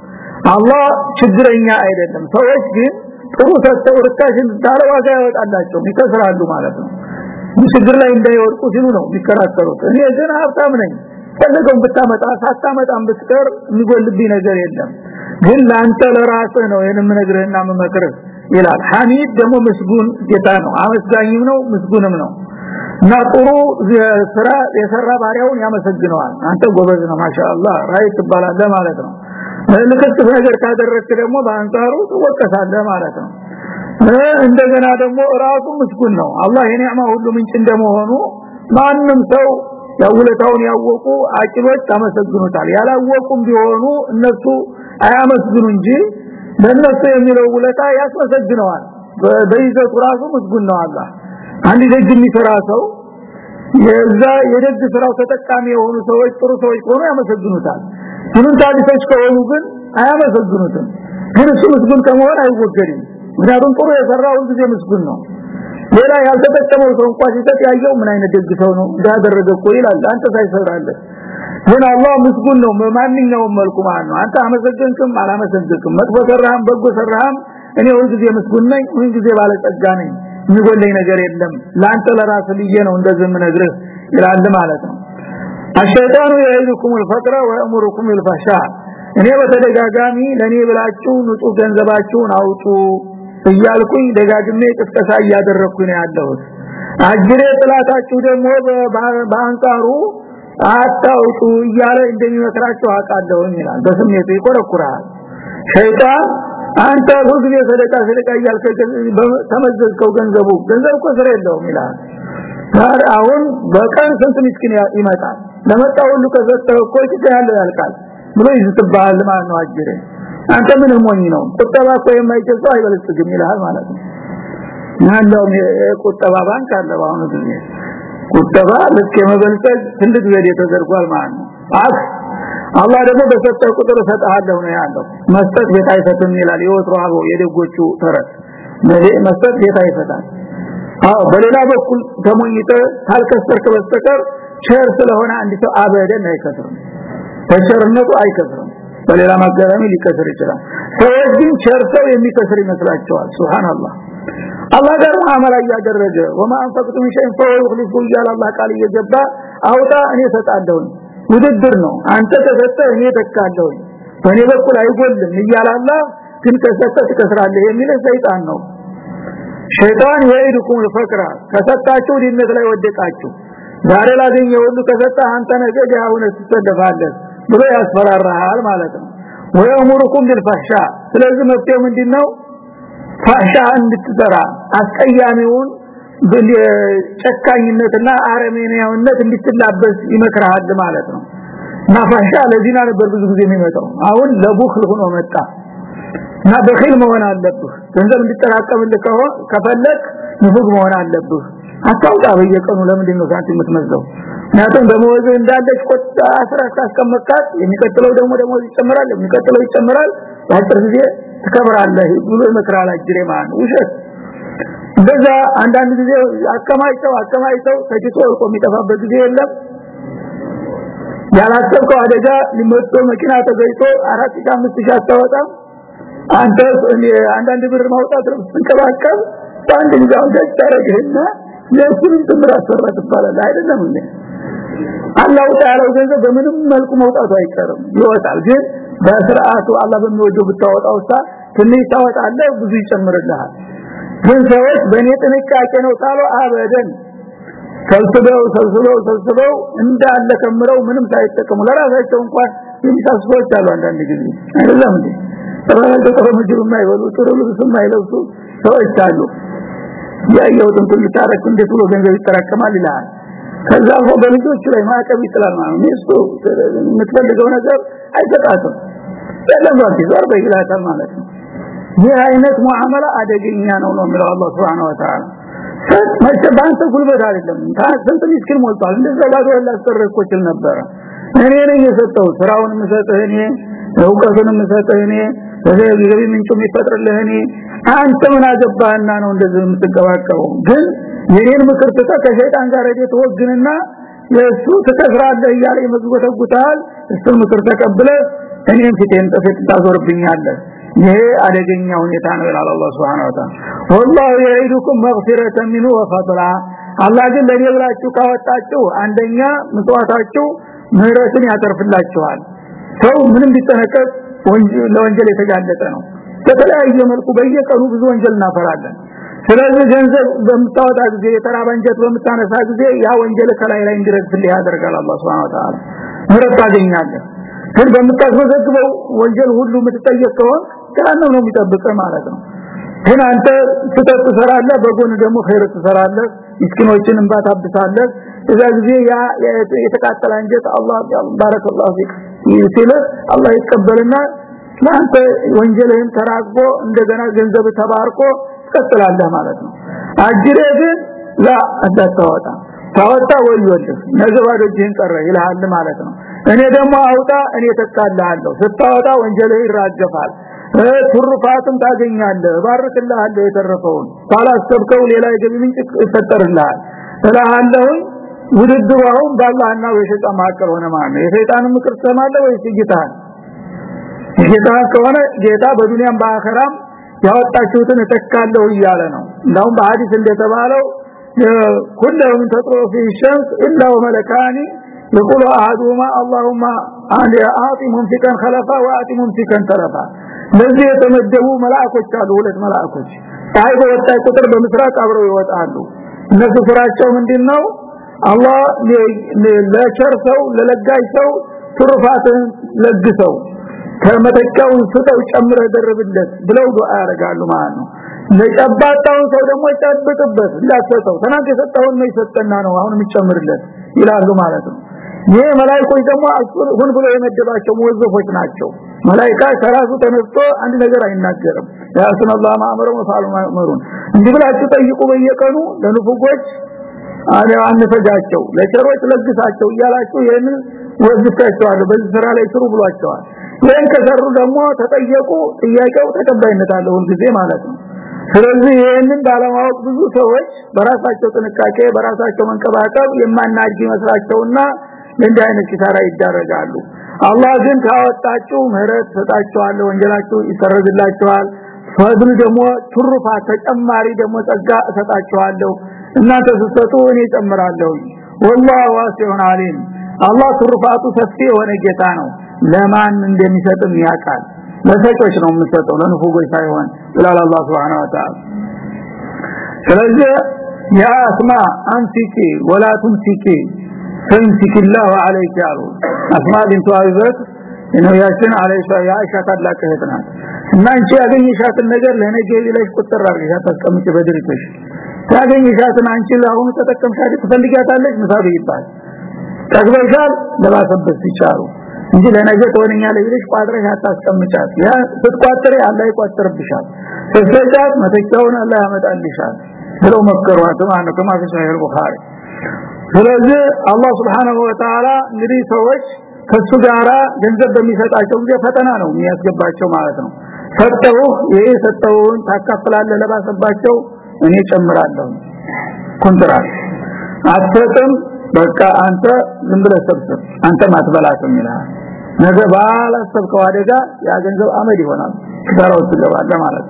አላህ ችግረኛ አይደለም። ሰዎች ግን ጥሩ ሰጥተው ርካሽን ታረ ዋጋ ያወጣላቸው ይከስራሉ ማለት ነው። ችግር ላይ እንዳይወድቁ ሲሉ ነው የሚከራከሩት። እኔ ግን ሀብታም ነኝ። ፈለገውን ብታመጣ ሳታመጣም ብትቀር የሚጎልብኝ ነገር የለም። ግን ላንተ ለራስህ ነው የንም ነግርህና መመክርህ ይላል። ሐሚድ ደግሞ ምስጉን ጌታ ነው። አመስጋኝም ነው ምስጉንም ነው። እና ጥሩ ስራ የሰራ ባሪያውን ያመሰግነዋል። አንተ ጎበዝ ነው ማሻአላህ ራይ ትባላለህ ማለት ነው ልክት ነገር ካደረክ ደግሞ በአንጻሩ ትወቀሳለህ ማለት ነው። እንደገና ደግሞ ራሱ ምስጉን ነው። አላህ የኒዕማ ሁሉ ምንጭ እንደመሆኑ ማንም ሰው ያውለታውን ያወቁ አቂሎች ያመሰግኑታል። ያላወቁም ቢሆኑ እነሱ አያመስግኑ እንጂ ለነሱ የሚለው ውለታ ያስመሰግነዋል። በይዘቱ ራሱ ምስጉን ነው አላህ። አንድ ደግ የሚሰራ ሰው የዛ የደግ ስራው ተጠቃሚ የሆኑ ሰዎች ጥሩ ሰዎች ሆኖ ያመሰግኑታል ታዲሶች ከሆኑ ግን አያመሰግኑትም። ግን እሱ ምስጉን ከመሆን አይወገድም። ምክንያቱም ጥሩ የሰራው ጊዜ ምስጉን ነው። ሌላ ያልተጠቀመው ሰው እንኳን ሲሰጥ ያየው ምን አይነት ደግ ሰው ነው? እንዳደረገ እኮ ይላል። አንተ ሳይሰራለህ ግን አላህ ምስጉን ነው። በማንኛውም መልኩ ማለት ነው። አንተ አመሰገንክም አላመሰገንክም መጥፎ ሰራህም በጎ ሰራህም እኔ ሁልጊዜ ምስጉን ነኝ ሁልጊዜ ባለጸጋ ነኝ የሚጎለኝ ነገር የለም። ላንተ ለራስ ልዬ ነው እንደዚህ ምነግርህ ይላል ማለት ነው አሸይጣኑ የይልኩም الفقر ويأمركم بالفحشاء እኔ በተደጋጋሚ ለኔ ብላችሁ ንጹህ ገንዘባችሁን አውጡ እያልኩኝ ደጋግሜ ቅስቀሳ እያደረኩ ነው ያለሁት አጅሬ ጥላታችሁ ደግሞ በአንጻሩ አታውጡ እያለ እንደሚመክራችሁ አውቃለሁ ይላል በስሜቱ ይቆረቁራል ሸይጣን አንተ ሁልጊዜ ሰደቃ ሰደቃ እያልከ ተመዘዝከው ገንዘቡ ገንዘብ እኮ ስራ የለውም ይላል ታዲያ አሁን በቀን ስንት ምስኪን ይመጣል? ለመጣ ሁሉ ከሰጠው እኮ ያለ ያልቃል ብሎ ይዝትባል ማለት ነው አጅሬ። አንተ ምን ሞኝ ነው? ቁጠባ እኮ የማይችል ሰው አይበለጽግም ይላል ማለት ነው። ቁጠባ ባንክ አለ በአሁኑ ጊዜ። ቁጠባ ልክ የመበልጸግ ትልቅ ዘዴ ተደርጓል ማለት ነው። አክ አላህ ደግሞ በሰጠው ቁጥር ሰጣለሁ ነው ያለው። መስጠት ቤት አይሰጥም ይላል አበው የደጎቹ ተረት። መስጠት ቤት አይሰጣል አዎ በሌላ በኩል ተሞኝተ ካልከሰርክ በስተቀር ቸር ስለሆነ አንድ ሰው አበደን አይከስርም። በቸርነቱ አይከስርም። በሌላ ማጋራሚ ሊከስር ይችላል። ሰዎች ግን ቸር ሰው የሚከስር ይመስላቸዋል። ሱብሃንአላህ። አላህ ጋር ሙአመላ እያደረገ ወማ አንፈቅቱም ሸይን ፈወይخلፉ እያለ አላህ ቃል እየገባ አውጣ እኔ ሰጣለሁ ውድድር ነው። አንተ ተሰጠ እኔ ተካለሁ በእኔ በኩል አይጎልም እያለ አላህ ግን ከሰጠ ትከስራለህ የሚል ሰይጣን ነው ሸይጣን ይይድኩም الفقر ከሰጣችሁ ድነት ላይ ወደቃችሁ ዛሬ ላገኘ ሁሉ ከሰጠ አንተ ነገ ዲያውነ ትሰደፋለህ ብሎ ያስፈራራሃል ማለት ነው ወየሙሩኩም بالفحشاء ስለዚህ መፍትሄው ምንድነው ፋሻ እንድትሰራ አስቀያሚውን ጨካኝነትና አረመኔያዊነት እንድትላበስ ይመክራል ማለት ነው እና ፋሻ ለዚና ነበር ብዙ ጊዜ የሚመጣው አሁን ለቡኽል ሆኖ መጣ እና በኺል መሆን አለብህ። ገንዘብ እንድጠራቀምልህ ከፈለክ ንፉግ መሆን አለብህ። አታውጣ በየቀኑ ለምንድን ነው ሳንቲም የምትመዝገው ምክንያቱም ደሞዝ እንዳለች ቆጣ አስራት ካስቀመጥካት የሚቀጥለው ደግሞ ደሞዝ ይጨምራል የሚቀጥለው ይጨምራል በአጭር ጊዜ ትከብራለህ ብሎ ይመክራል አጅሬ ማለት ውሸት። እንደዛ አንዳንድ ጊዜ አከማይተው አከማይተው ተጅቶ ወልቆ የሚጠፋበት ጊዜ የለም። ያላሰብከው አደጋ ሊመቶ መኪና ተገይቶ አራት ሺህ አምስት ሺህ አታወጣም አንተ አንዳንድ ብር ማውጣት ስትንከባከብ በአንድ ጊዜ ደስ ታረግህና አሰራ ትባላለህ። አይደለም እንዴ? አላህ ያለው ገንዘብ በምንም መልኩ መውጣቱ አይቀርም። ይወጣል ግን በስርዓቱ አላህ በሚወደው ብታወጣው ሳ ትንሽ ታወጣለህ ብዙ ይጨምርልሃል። ግን ሰዎች በእኔ ጥንቃቄ ነው ታሎ አበደን። ሰልስበው ሰልስበው ሰልስበው እንዳለ ከምረው ምንም ሳይጠቀሙ ለራሳቸው እንኳን የሚሳስቦች አሉ አንዳንድ ጊዜ። አይደለም እንዴ ተባረከ ጥሩ ምግብ የማይበሉ ጥሩ ልብስ የማይለብሱ ሰዎች አሉ። ያየሁትን ሁሉ ታረክ እንዴት ብሎ ገንዘብ ይጠራቀማል ይላል። ከዛ አልፎ በልጆች ላይ ማዕቀብ ይጥላል ማለት ነው። ሚስቱ የምትፈልገው ነገር አይሰጣትም። ለለባት ዞር በይላታል ማለት ነው። ይህ አይነት ሙዓመላ አደገኛ ነው ነው የሚለው አላህ Subhanahu Wa Ta'ala መቼ ባንተ ጉልበት አይደለም። ስንት ምስኪን ሞልቷል። እንደዛ ባዶ ያላስጠረቅኩ ይችል ነበረ። እኔ ነኝ የሰጠው ስራውን የምሰጥህ እኔ እውቀቱን የምሰጥህ እኔ ገቢ ምንጩ የሚፈጥርልህ እኔ አንተ ምን አገባህና ነው እንደዚህ የምትቀባቀበው ግን የኔን ምክር ትተህ ከሸይጣን ጋር ሄደህ ትወግንና የእሱ ትከስራለህ እያለ ይመዝጎተጉታል እሱን ምክር ተቀብለህ እኔም ፊቴን ጥፍት ታዞርብኛለህ ይሄ አደገኛ ሁኔታ ነው ይላል አላህ Subhanahu Wa Ta'ala والله يعيدكم مغفرة منه وفضلا አላህ ግን ለኔ ብላችሁ ካወጣችሁ አንደኛ ምጽዋታችሁ ምህረትን ያተርፍላችኋል ሰው ምንም ቢጠነቀቅ ለወንጀል የተጋለጠ ነው። በተለያየ መልኩ በየቀኑ ብዙ ወንጀል እናፈራለን። ስለዚህ ገንዘብ በምታወጣ ጊዜ የተራበ እንጀት በምታነሳ ጊዜ ያ ወንጀል ከላይ ላይ እንዲረግፍልህ ያደርጋል አላህ Subhanahu Wa Ta'ala ታገኛለህ። ግን በምታስመዘግበው ወንጀል ሁሉ የምትጠየቅ ጀሃነም ነው የሚጠብቅህ ማለት ነው። ግን አንተ ስተት ትሰራለህ በጎን ደግሞ ኸይር ትሰራለህ ምስኪኖችን እንባ ታብሳለህ እዛ ጊዜ ያ የተቃጠለ እንጀት አላህ ባረከላሁ ፊክ ሲል አላህ ይቀበልና ለአንተ ወንጀልህን ተራግቦ እንደገና ገንዘብ ተባርቆ ትቀጥላለህ ማለት ነው። አጅሬ ግን ላ አዳታወጣ ታወጣ ወዮልህ ነገ ቀረ ይልሃል ማለት ነው። እኔ ደግሞ አውጣ እኔ ተካላለሁ ስታወጣ ወንጀልህ ይራገፋል። ትሩፋትም ታገኛለህ ባርክልሃለሁ የተረፈውን። ካላሰብከው ሌላ የገቢ ምንጭ ይፈጠርልሃል። እልሃለሁ ውድድሩ አሁን በአላህና በሸይጣን መካከል ሆነ ማለት ነው የሸይጣን ምክር ትሰማለህ ወይስ ጌታን ጌታ ከሆነ ጌታ በዱንያም በአኸራም ያወጣችሁትን እተካለሁ እያለ ነው እንደውም በሐዲስ እንደተባለው كلهم تطلع في الشمس إلا وملكان يقول أحدهما اللهم أعطي ممسكا خلفا وأعطي ممسكا تلفا ለዚህ የተመደቡ መላእኮች አሉ ሁለት መላእኮች ፀሐይ በወጣች ቁጥር በምስራቅ አብረው ይወጣሉ እነሱ ስራቸው ምንድነው አላህ ለቸር ሰው ለለጋይ ሰው ትሩፋትን ለግሰው ከመተካውን ስጠው ጨምረ ደርብለት ብለው ዱአ ያደርጋሉ ማለት ነው። ለጨባጣውን ሰው ደግሞ ጨብጥበት እንዳሰጠው ተናገ የሰጠውን ነው ይሰጠና ነው አሁን የሚጨምርለት ይላሉ ማለት ነው። ይሄ መላእክቶች ደግሞ ሁን ብሎ የመደባቸው ሙወዘፎች ናቸው። መላእክታ ከራሱ ተነስቶ አንድ ነገር አይናገርም። ያስነ አላህ ማእመሩ ወፋሉ ማእመሩን እንዲህ ብላችሁ ጠይቁ በየቀኑ ለንፉጎች አለ አንፈጃቸው ለቸሮች ለግሳቸው እያላችሁ ይሄን ወዝታቸዋለሁ በዚህ ስራ ላይ ስሩ ብሏቸዋል። ይሄን ከሰሩ ደግሞ ተጠየቁ ጥያቄው ተቀባይነት አለው ጊዜ ማለት ነው። ስለዚህ ይሄንን ባለማወቅ ብዙ ሰዎች በራሳቸው ጥንቃቄ በራሳቸው መንቀባቀብ የማናጅ ይመስላቸውና ለእንዲህ አይነት ኪሳራ ይዳረጋሉ። አላህ ግን ካወጣችሁ ምህረት ሰጣችኋል ወንጀላችሁ ይሰረዝላችኋል። ፈድል ደግሞ ትሩፋ ተጨማሪ ደግሞ ጸጋ እሰጣችኋለሁ እናንተ ስትሰጡ እኔ እጨምራለሁ ወላሂ ዋሲዑን አሊም አላህ ትሩፋቱ ሰፊ የሆነ ጌታ ነው። ለማን እንደሚሰጥም ያውቃል። ለሰጮች ነው የምሰጠው ለንፉጎች ሳይሆን ይላል አላህ Subhanahu Wa Ta'ala ስለዚህ ያ አስማ አንቲቂ ወላ ቱምሲቂ ፈንሲኪላሁ አለይኪ አሉ አስማ ቢንቱ አቢበክ ነብያችን አለይሂ ያኢሻ ታላቅ እህት ናት። እና አንቺ ያገኘሻትን ነገር ለነገ ብለሽ ቁጥር አድርገሽ አታስቀምጪ በድርጅትሽ ታገኝሻትን አንቺ ለአሁኑ ተጠቀምሻት ትፈልጋታለች ምሳብ ይባል ተግበሻል ለባሰበት ይቻሉ እንጂ ለነገ ትሆነኛለች ብለሽ ቋጥረሽ አታስቀምጫት። ያ ስትቋጥሪ አላህ ይቋጥርብሻል ስትሰጫት መተቻውን አላህ ያመጣልሻል ብለው መከሯት ማለት ነው። ቡኻሪ። ስለዚህ አላህ Subhanahu Wa Ta'ala እንግዲህ ሰዎች ከሱ ጋራ ገንዘብ በሚሰጣቸው ጊዜ ፈተና ነው የሚያስገባቸው ማለት ነው። ሰጠው ይሄ ሰጠውን ታካፍላለህ ለባሰባቸው እኔ ጨምራለሁ ኮንትራት አትሰጥም። በቃ አንተ ዝም ብለህ ሰብስብ አንተ ማትበላትም ይላል። ነገ ባላሰብከው አደጋ ያ ገንዘብ አመድ ይሆናል ኪሳራው ትገባለህ ማለት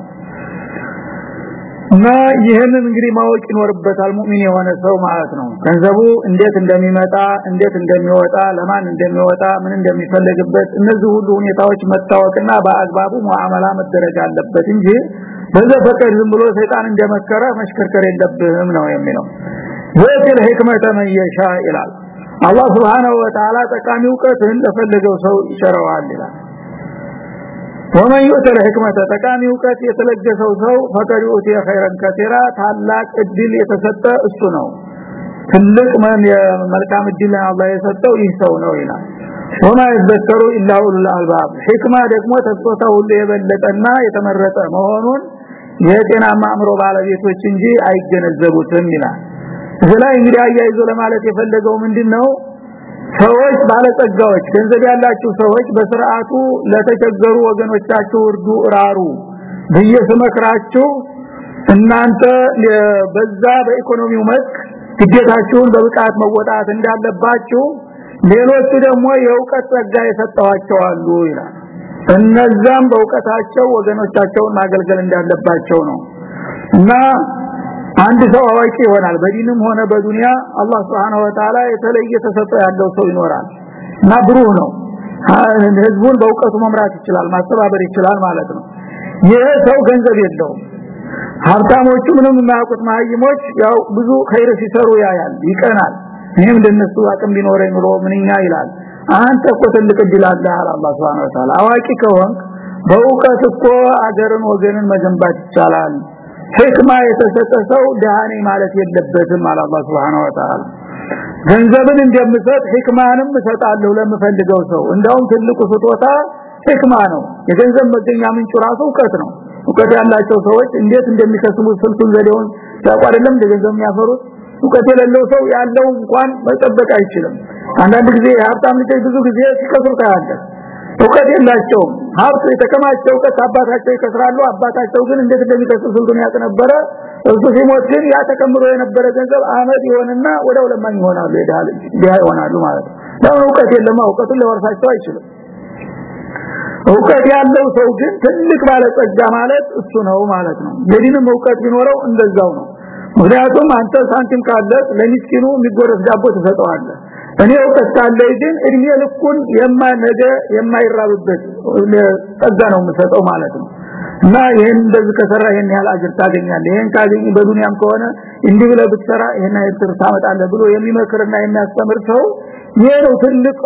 እና ይህንን እንግዲህ ማወቅ ይኖርበታል ሙእሚን የሆነ ሰው ማለት ነው። ገንዘቡ እንዴት እንደሚመጣ እንዴት እንደሚወጣ ለማን እንደሚወጣ ምን እንደሚፈልግበት እነዚህ ሁሉ ሁኔታዎች መታወቅና በአግባቡ ሙአመላ መደረግ አለበት እንጂ በዘፈቀድ ዝም ብሎ ሰይጣን እንደመከረ መሽከርከር የለብህም ነው የሚለው። ወይል ህክመተ መን ይላል። አላህ Subhanahu Wa Ta'ala ጠቃሚ ዕውቀትን ለፈለገው ሰው ይሸረዋል ይላል። ወመን ይؤتል ህክመተ ጠቃሚ ዕውቀት የተለገሰው ሰው ፈቀድ ኡቲ ኸይረን ከቲራ ታላቅ እድል የተሰጠ እሱ ነው። ትልቅ የመልካም እድል አላህ የሰጠው ይህ ሰው ነው ይላል። ወማ ይዘከሩ ኢላ ኡሉል አልባብ። ህክማ ደግሞ ተስጦታ ሁሉ የበለጠና የተመረጠ መሆኑን የጤናማ አእምሮ ባለቤቶች እንጂ አይገነዘቡትም ይላል። እዚህ እንግዲህ አያይዞ ለማለት የፈለገው ምንድነው? ሰዎች ባለጸጋዎች ገንዘብ ያላችሁ ሰዎች በስርዓቱ ለተቸገሩ ወገኖቻችሁ እርዱ እራሩ በየስመክራችሁ እናንተ በዛ በኢኮኖሚው መስክ ግዴታችሁን በብቃት መወጣት እንዳለባችሁ ሌሎቹ ደግሞ የእውቀት ጸጋ የሰጠዋቸው አሉ ይላል እነዛም በእውቀታቸው ወገኖቻቸውን ማገልገል እንዳለባቸው ነው። እና አንድ ሰው አዋቂ ይሆናል። በዲንም ሆነ በዱንያ አላህ Subhanahu Wa Ta'ala የተለየ ተሰጥቶ ያለው ሰው ይኖራል። እና ብሩህ ነው። ህዝቡን በእውቀቱ መምራት ይችላል ማስተባበር ይችላል ማለት ነው። ይሄ ሰው ገንዘብ የለውም። ሀብታሞቹ ምንም የማያውቁት ማህይሞች ያው ብዙ ኸይር ሲሰሩ ያያል ይቀናል። ይሄም እንደነሱ አቅም ቢኖረኝ ኑሮ ምንኛ ይላል አንተ እኮ ትልቅ እድል አለህ አላህ Subhanahu Wa Ta'ala አዋቂ ከሆንክ በእውቀት እኮ አገርን ወገንን መገንባት ይቻላል። ህክማ የተሰጠ ሰው ደሃኔ ማለት የለበትም አለ አላህ Subhanahu Wa Ta'ala ገንዘብን እንደምሰጥ ህክማንም እሰጣለሁ ለምፈልገው ሰው። እንደውም ትልቁ ስጦታ ህክማ ነው። የገንዘብ መገኛ ምንጩ ራሱ እውቀት ነው። እውቀት ያላቸው ሰዎች እንዴት እንደሚከስሙ ስልቱን ዘዴውን ያቋደለም እንደገንዘብ የሚያፈሩት እውቀት የሌለው ሰው ያለው እንኳን መጠበቅ አይችልም። አንዳንድ ጊዜ ሀብታም ልጆች ብዙ ጊዜ ሲከስሩ ታያለህ። እውቀት የላቸውም። ሀብት የተከማቸው እውቀት አባታቸው ይከስራሉ። አባታቸው ግን እንዴት እንደሚከስሩ ስልቱን ያቀነበረ እሱ ሲሞት ግን ያ ተከምሮ የነበረ ገንዘብ አመድ ይሆንና ወደው ለማኝ ይሆናሉ ይዳል ይሆናሉ ማለት ነው። ለምን? እውቀት የለም እውቀቱን ለወርሳቸው አይችልም። እውቀት ያለው ሰው ግን ትልቅ ባለጸጋ ማለት እሱ ነው ማለት ነው። የዲንም እውቀት ቢኖረው እንደዛው ነው ምክንያቱም አንተ ሳንቲም ካለ ለሚስኪኑ የሚጎረስ ዳቦ ትሰጠዋለህ። እኔ እውቀት ግን እድሜ ልኩን የማነገ የማይራብበት ጸጋ ነው የምሰጠው ማለት ነው። እና ይሄን እንደዚህ ከሰራ ይሄን ያህል አጅር ታገኛለህ። ይሄን ካገኝ በዱንያም ከሆነ እንዲህ ብለህ ብትሰራ ይሄን አይተር ታመጣለህ ብሎ የሚመክርና የሚያስተምር ሰው ይሄ ነው ትልቅ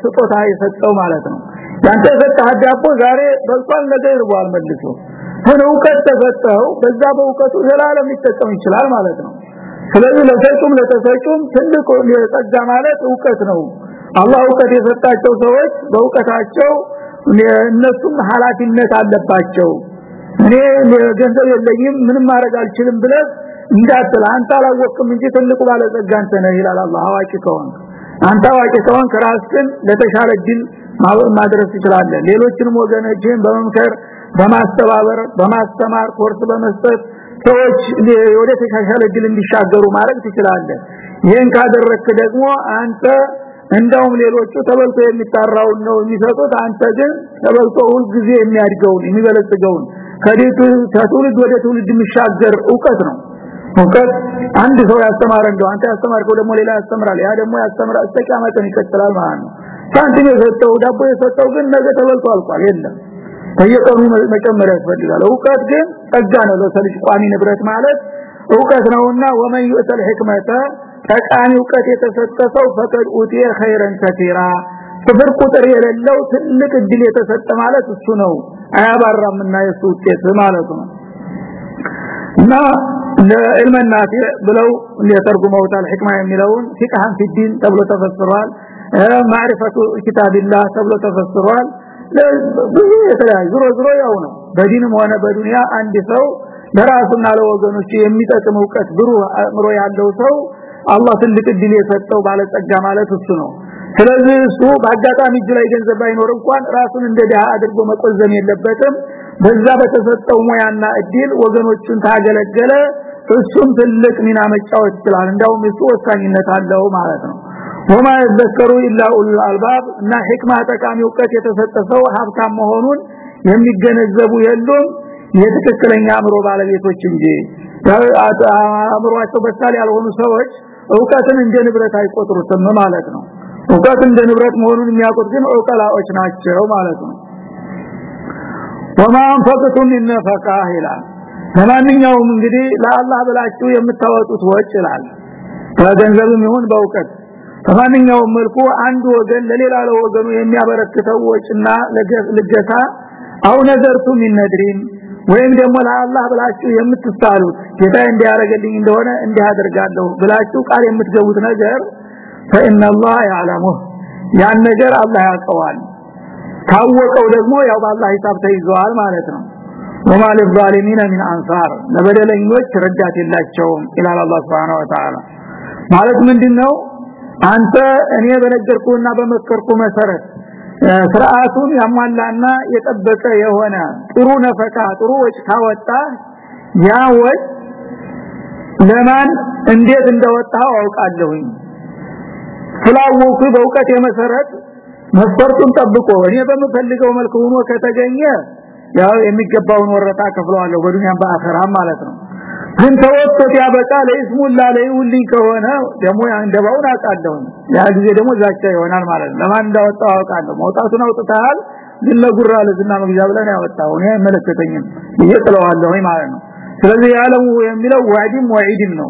ስጦታ የሰጠው ማለት ነው። ያንተ የሰጠህ ዳቦ ዛሬ በልቷል ነገ ይርቧል መልሶ ግን እውቀት ተሰጠው በዛ በእውቀቱ ዘላለም ሊጠቀም ይችላል ማለት ነው። ስለዚህ ለሰጡም ለተሰጡም ትልቁ የጸጋ ማለት እውቀት ነው። አላህ እውቀት የሰጣቸው ሰዎች በእውቀታቸው እነሱም ሐላፊነት አለባቸው። እኔ ገንዘብ የለኝም ምንም ማድረግ አልችልም ብለህ እንዳትል አንተ አላወቅም እንጂ ትልቁ ባለጸጋ አንተ ነህ ይላል አላህ። አዋቂ ከሆነ አንተ አዋቂ ከሆነ ከራስህን ለተሻለ ድል ማድረስ ትችላለህ። ሌሎችንም ወገኖችን በመምከር በማስተባበር በማስተማር ኮርስ በመስጠት ሰዎች ወደ ተሻሻለ ድል እንዲሻገሩ ማድረግ ትችላለህ። ይሄን ካደረክ ደግሞ አንተ እንደውም ሌሎቹ ተበልቶ የሚጣራውን ነው የሚሰጡት። አንተ ግን ተበልቶ ሁሉ ጊዜ የሚያድገውን የሚበለጽገውን ከዲቱ ከትውልድ ወደ ትውልድ የሚሻገር ዕውቀት ነው። ዕውቀት አንድ ሰው ያስተማረ እንደው አንተ ያስተማርከው ደግሞ ሌላ ያስተምራል ያ ደግሞ ያስተምራል። እስከ ቂያመትን ይቀጥላል ማለት ነው። ሳንቲም የሰጠው ዳቦ የሰጠው ግን ነገ ተበልቶ አልቋል። የለም በየቀኑ መጨመር ያስፈልጋል ዕውቀት ግን ጸጋ ነው ለሰው ልጅ ቋሚ ንብረት ማለት ዕውቀት ነውና ወመን ይእተል ህክመተ ጠቃሚ ዕውቀት የተሰጠው ፈቀድ ኡቲየ ኸይረን ከቲራ ስፍር ቁጥር የሌለው ትልቅ እድል የተሰጠ ማለት እሱ ነው አያባራምና የሱ ውጤት ማለት ነው እና ለዕልመናፊ ብለው እንደተርጉመውታል ህክማ የሚለውን ፊቅሃን ፊዲን ተብሎ ተፈስሯል ማዕሪፈቱ ኪታብላህ ተብሎ ተፈስሯል ብዙ የተለያዩ ዙሮ ዙሮ ያው ነው። በዲንም ሆነ በዱንያ አንድ ሰው ለራሱና ለወገኖቹ የሚጠቅም ዕውቀት ብሩህ አእምሮ ያለው ሰው አላህ ትልቅ እድል የሰጠው ባለጸጋ ማለት እሱ ነው። ስለዚህ እሱ በአጋጣሚ እጅ ላይ ገንዘብ ባይኖር እንኳን ራሱን እንደ ደሃ አድርጎ መቆዘም የለበትም። በዛ በተሰጠው ሙያና እድል ወገኖቹን ታገለገለ እሱም ትልቅ ሚና መጫወት ይችላል። እንዳውም እሱ ወሳኝነት አለው ማለት ነው ወማ ይذكሩ ኢላ ኡሉል አልባብ እና ህክማ ጠቃሚ እውቀት የተሰጠ ሰው ሀብታም መሆኑን የሚገነዘቡ የሉም። የትክክለኛ አእምሮ ባለቤቶች እንጂ አእምሮአቸው በሳል ያልሆኑ ሰዎች እውቀትን እንደ ንብረት አይቆጥሩትም ማለት ነው። እውቀት እንደ ንብረት መሆኑን የሚያውቁት ግን ዕውቀላዎች ናቸው ማለት ነው። ወማ አንፈቅቱም ሚን ነፈቃ ይላል። ለማንኛውም እንግዲህ ለአላህ ብላችሁ የምታወጡት ወጭ ይላል። በገንዘብም ይሁን በእውቀት በማንኛውም መልኩ አንድ ወገን ለሌላ ለወገኑ የሚያበረክተው ወጭና ልገሳ አው ነዘርቱ ሚን ነድሪን ወይም ደግሞ ለአላህ ብላችሁ የምትሳሉት ጌታ እንዲያረጋልኝ እንደሆነ እንዲያደርጋለሁ ብላችሁ ቃል የምትገቡት ነገር فإن الله يعلمه ያን ነገር አላህ ያውቀዋል ታወቀው ደግሞ ያው በአላህ ሂሳብ ተይዟል ማለት ነው وما للظالمين من انصار ለበደለኞች ረዳት የላቸውም ኢላላ አላህ Subhanahu Wa Ta'ala ማለት ምንድነው አንተ እኔ በነገርኩና በመከርኩ መሰረት ስርዓቱን ያሟላና የጠበቀ የሆነ ጥሩ ነፈቃ ጥሩ ወጭ ካወጣ ያ ወጭ ለማን እንዴት እንደወጣው አውቃለሁኝ። ስላወቁ በእውቀት የመሰረት መስፈርቱን ጠብቆ እኔ በምፈልገው መልኩ ሆኖ ከተገኘ ያው የሚገባውን ወረታ ከፍለዋለሁ በዱንያም በአኸራም ማለት ነው ግን ተወጥቶ ያበቃ ለይስሙላ ለይውልኝ ከሆነ ደግሞ እንደባውን አውቃለሁ። ያ ጊዜ ደግሞ ዛቻ ይሆናል ማለት ነው። ለማን እንዳወጣው አውቃለሁ? መውጣቱን አውጥተሃል ግን ለጉራ ለዝና መግዣ ብለን ያወጣው እኔ መለከተኝም ይጥለዋለሁ ማለት ነው። ስለዚህ ያለሙ የሚለው ዋዲም ወዒድም ነው።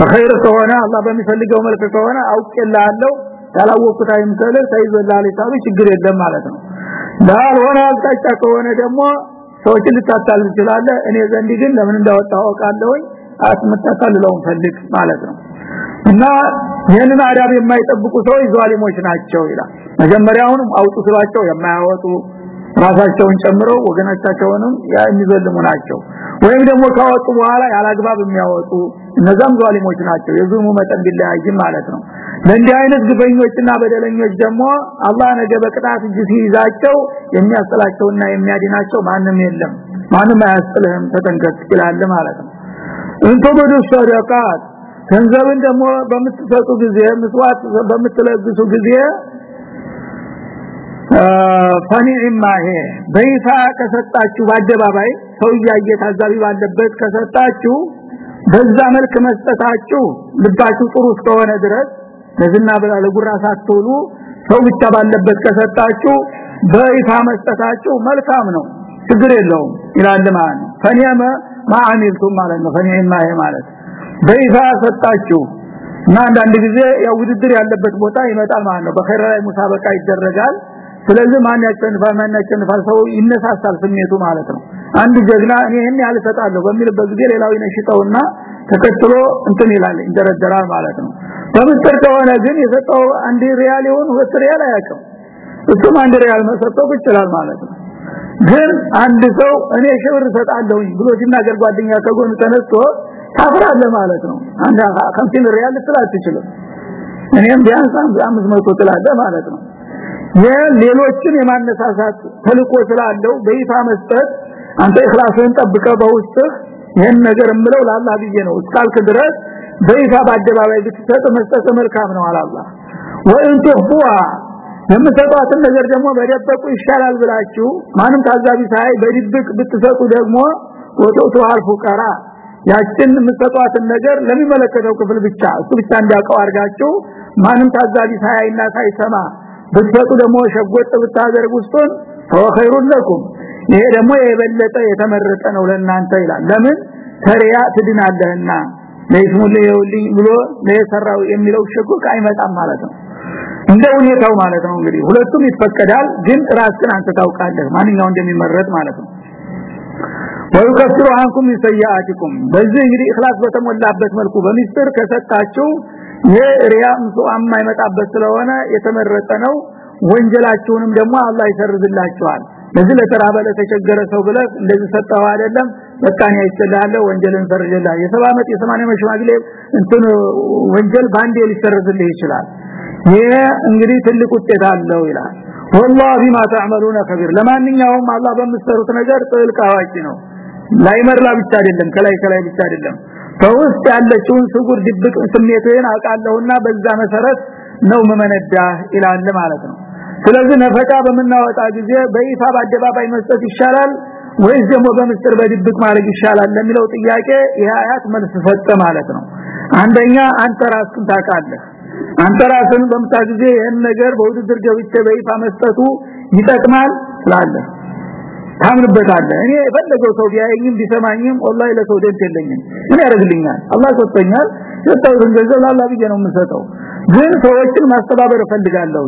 ተኸይር ከሆነ አላህ በሚፈልገው መልክ ከሆነ አውቄልሃለሁ ያላወቁት ተይዞልሃል ሂሳቡ ችግር የለም ማለት ነው። ዳልሆነ አቅጣጫ ከሆነ ደግሞ ሰዎችን ልታታል ትችላለህ? እኔ ዘንድ ግን ለምን እንዳወጣው አውቃለሁኝ። አትመጣጣልለው ፈልግ ማለት ነው። እና ይህንን አዳብ የማይጠብቁ ሰዎች ዟሊሞች ናቸው ይላል። መጀመሪያውንም አውጡ ስሏቸው የማያወጡ ራሳቸውን ጨምረው ወገኖቻቸውንም የሚዘልሙ ናቸው። ወይም ደግሞ ካወጡ በኋላ ያላግባብ የሚያወጡ እነዛም ዟሊሞች ናቸው። የዙልሙ መጠን ቢለያይም ማለት ነው። ለእንዲህ አይነት ግፈኞችና በደለኞች ደግሞ አላህ ነገ በቅጣት እጅ ሲይዛቸው የሚያስጥላቸውና የሚያድናቸው ማንም የለም። ማንም አያስጥልህም ተጠንቀቅ ይላል ማለት ነው። እንቶ በዱ ሰደቃት ገንዘብን ደግሞ በምትሰጡ ጊዜ ምስዋት በምትለግሱ ጊዜ ፈኒዕማ ይሄ በይፋ ከሰጣችሁ በአደባባይ ሰው እያየ ታዛቢ ባለበት ከሰጣችሁ በዛ መልክ መስጠታችሁ ልባችሁ ጥሩ እስከሆነ ድረስ ለዝና ብላ ለጉራ ሳትውሉ ሰው ብቻ ባለበት ከሰጣችሁ በይፋ መስጠታችሁ መልካም ነው። ችግር የለውም ይላል ማለት ነው ማአሚልቱም ማለት ነው። ፈኒዕማ ይሄ ማለት በይፋ ሰጣችሁ እና አንዳንድ ጊዜ ያው ውድድር ያለበት ቦታ ይመጣል ማለት ነው። በኸይር ላይ ሙሳበቃ ይደረጋል ስለዚህ ማን ያሸንፋል? ማን ያሸንፋል? ሰው ይነሳሳል ስሜቱ ማለት ነው። አንድ ጀግና እኔ ይሄን ያህል እሰጣለሁ በሚልበት ጊዜ ሌላው ይነሽጠውና ተከትሎ እንትን ይላል ይደረደራል ማለት ነው። በምስጥር ከሆነ ግን የሰጠው አንድ ሪያል ይሁን ሁለት ሪያል አያውቅም። እሱም አንድ ሪያል መሰጠው ይችላል ማለት ነው። ግን አንድ ሰው እኔ ሽብር እሰጣለሁኝ ብሎ ሲናገር ጓደኛ ከጎን ተነስቶ ታፍራለህ ማለት ነው። አንድ 50 ሪያል ልትላት ትችላል እኔም ቢያንስ 500 ትላለህ ማለት ነው የሌሎችን የማነሳሳት ተልቆ ስላለው በይፋ መስጠት አንተ ኢኽላስን ጠብቀህ በውስጥህ ይሄን ነገር እምለው ለአላህ ብዬ ነው። እስካልክ ድረስ በይፋ በአደባባይ ብትሰጥ መስጠት መልካም ነው አላህ። ወይን ተህዋ የምትሰጧትን ነገር ደግሞ በደበቁ ይሻላል ብላችሁ ማንም ታዛቢ ሳይ በድብቅ ብትሰጡ ደግሞ ወጡቱ አልፉቀራ። ያችን የምትሰጧትን ነገር ለሚመለከተው ክፍል ብቻ እሱ ብቻ እንዲያውቀው አድርጋችሁ ማንም ታዛቢ ሳይና ሳይሰማ ብትሰጡ ደግሞ ሸጎጥ ብታደርጉ ውስጡን ፈኸይሩን ለኩም። ይሄ ደግሞ የበለጠ የተመረጠ ነው ለእናንተ ይላል። ለምን? ተሪያ ትድናለህና። ለይስሙል ይውልኝ ብሎ ለሰራው የሚለው ሸጎቅ አይመጣም ማለት ነው። እንደ ሁኔታው ማለት ነው እንግዲህ። ሁለቱም ይፈቀዳል ግን ራስን አንተ ታውቃለህ ማንኛው እንደሚመረጥ ማለት ነው። ወይከፍሩ አንኩም ይሰያአቲኩም በዚህ እንግዲህ ኢኽላስ በተሞላበት መልኩ በሚስጥር ከሰጣችሁ የሪያ ምሱአም የማይመጣበት ስለሆነ የተመረጠ ነው ወንጀላችሁንም ደግሞ አላህ ይሰርዝላችኋል ለዚህ ለተራበ ለተቸገረ ሰው ብለህ እንደዚህ ሰጣው አይደለም በቃኝ አይችላል ወንጀልን ሰርጀላል የሰባ ዓመት የሰማንያ ዓመት ሽማግሌ እንትን ወንጀል ባንዴ ሊሰርዝልህ ይችላል ይሄ እንግዲህ ትልቅ ውጤት አለው ይላል والله بما تعملون خبير ለማንኛውም አላህ በምትሰሩት ነገር ጥልቅ አዋቂ ነው ላይመራ ብቻ አይደለም ከላይ ከላይ ብቻ አይደለም በውስጥ ያለችውን ስጉር ድብቅ ስሜትን አውቃለሁና በዛ መሰረት ነው መመነዳ ይላል ማለት ነው። ስለዚህ ነፈቃ በምናወጣ ጊዜ በይፋ በአደባባይ መስጠት ይሻላል ወይስ ደግሞ በምስጥር በድብቅ ማድረግ ይሻላል ለሚለው ጥያቄ ይህ አያት መልስ ሰጠ ማለት ነው። አንደኛ አንተ ራስህን ታውቃለህ። አንተ ራስህን በምታ ጊዜ ይህን ነገር በውድድር ገብቼ በይፋ መስጠቱ ይጠቅማል ስላለህ ታምንበታለህ። እኔ የፈለገው ሰው ቢያየኝም ቢሰማኝም ወላሂ ለሰው ደንት የለኝም። ምን ያደርግልኛል? አላህ ሰጥቶኛል። ሰጠውትን ገንዘብ ለአላህ ብዬ ነው የምሰጠው። ግን ሰዎችን ማስተባበር እፈልጋለሁ።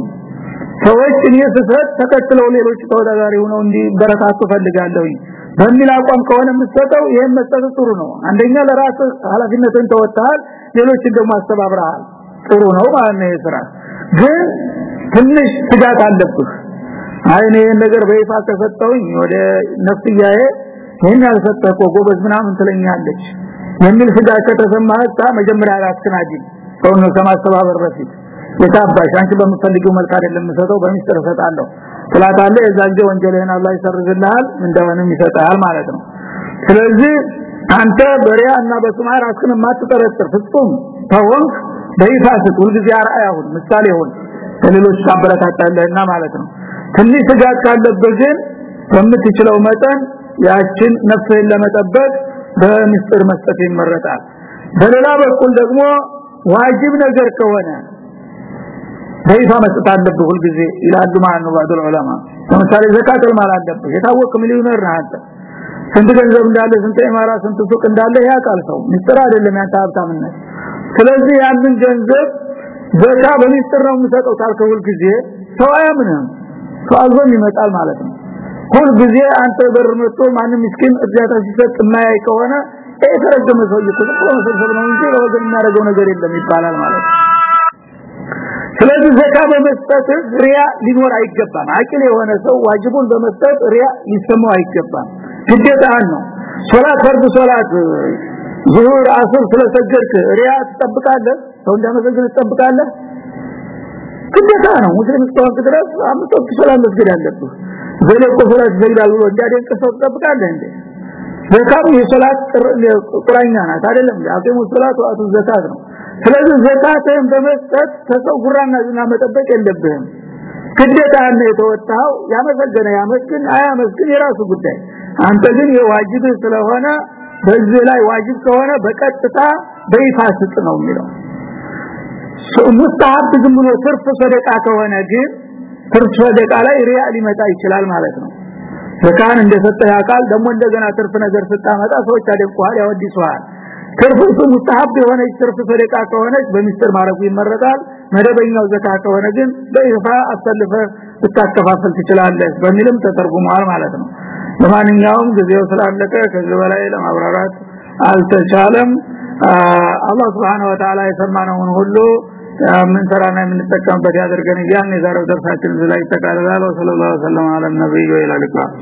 ሰዎች እኔ ስሰጥ ተከትለው ሌሎች ተወዳዳሪ ሆነው እንዲበረታቱ ፈልጋለሁ በሚል አቋም ከሆነ የምትሰጠው ይሄን መስጠት ጥሩ ነው። አንደኛ ለራስ ኃላፊነትን ተወጣል ሌሎችን ደግሞ አስተባብረሃል። ጥሩ ነው ማለት ነው ስራ። ግን ትንሽ ስጋት አለብህ አይኔ ነገር በይፋ ተሰጠውኝ ወደ ነፍስያዬ ይሄን ያልሰጠህ ጎበዝ ምናምን ትለኛለች የሚል ስጋት ከተሰማህ መጀመሪያ አጅል ሰውን ከማስተባበር በፊት የታባሽ አንቺ በምትፈልጊው መልክ አይደለም የምሰጠው በሚስጥር እሰጣለሁ ስላታለ የዛ ጊዜ ወንጀልህን አላህ ይሰርዝልሃል እንደሆነም ይሰጣል ማለት ነው። ስለዚህ አንተ በሪያ እና በስማ ራስህን የማትጠረጥር ፍጹም ተወንክ በይፋ ስጥ። ሁልጊዜ አርአያ ሁን ምሳሌ ሁን ለሌሎች ታበረታታለህና ማለት ነው ትንሽ ስጋት ካለብህ ግን በምትችለው መጠን ያችን ነፍስህን ለመጠበቅ በሚስጥር መስጠት ይመረጣል። በሌላ በኩል ደግሞ ዋጅብ ነገር ከሆነ በይፋ መስጠት አለብህ ሁልጊዜ ይላሉ ማለት ነው ባዶ ዑለማ። ለምሳሌ ዘካተል ማል አለብህ። የታወቀ ሚሊዮነር ነህ ስንት ገንዘብ እንዳለ ስንት ኢማራ ስንት ሱቅ እንዳለ ያውቃል ሰው። ሚስጥር አይደለም ያንተ ሀብታምነት። ስለዚህ ያንን ገንዘብ ዘካ በሚስጥር ነው የምሰጠው ካልከው ሁልጊዜ ሰው አያምንም አዞም ይመጣል ማለት ነው። ሁልጊዜ አንተ በር መጥቶ ማንም ምስኪን እርዳታ ሲሰጥ የማያይ ከሆነ የተረገመ ሰው መሰብሰብ ነው እንጂ ለወገን የሚያደርገው ነገር የለም ይባላል ማለት ነው። ስለዚህ ዘካ በመስጠት ሪያ ሊኖር አይገባም። አቂል የሆነ ሰው ዋጅቡን በመስጠት ሪያ ሊሰማው አይገባም። ግዴታ ነው። ሶላት ፈርድ ሶላት ዙሁር አስር ስለሰገድክ ሪያ ትጠብቃለህ? ሰው እንዳመሰግን ትጠብቃለህ ግዴታ ነው። ሙስሊም እስከሆንክ ድረስ አምስት ወቅት ሶላት መስገድ አለብህ። ዘለቆ ሶላት ይሰግዳል ብሎ እንዲያደንቅ ሰው ትጠብቃለህ እንዴ? ዘካቱ የሶላት ቁራኛ ናት። አይደለም አቂሙ ሶላት ወአቱ ዘካት ነው። ስለዚህ ዘካትን በመስጠት ከሰው ጉራና ዝና መጠበቅ የለብህም። ግዴታ ነው የተወጣው ያመሰገነ ያመስግን አያመስግን የራሱ ጉዳይ። አንተ ግን የዋጅብ ስለሆነ በዚህ ላይ ዋጅብ ከሆነ በቀጥታ በይፋ ስጥ ነው የሚለው ሙስተሐብ ዝም ብሎ ትርፍ ሰደቃ ከሆነ ግን ትርፍ ሰደቃ ላይ ሪያ ሊመጣ ይችላል ማለት ነው። ዘካን እንደሰጠ ያቃል ደግሞ እንደገና ትርፍ ነገር ስታመጣ ሰዎች አደንቁሃል ያወድሱሃል። ትርፉ ሙስተሐብ የሆነ ትርፍ ሰደቃ ከሆነች በሚስጥር ማረጉ ይመረጣል። መደበኛው ዘካ ከሆነ ግን በይፋ አሰልፈ ልታከፋፈል ትችላለህ በሚልም ተተርጉሟል ማለት ነው። ለማንኛውም ጊዜው ስላለቀ ከዚህ በላይ ለማብራራት አልተቻለም። አላህ Subhanahu Wa Ta'ala የሰማነውን ሁሉ ምን ሰራና የምንጠቀምበት? ያደርገን እያልን የዛሬው ደርሳችን ላይ ተቃለላል ወሰለላሁ ዐለ ነብዩ ወኢላ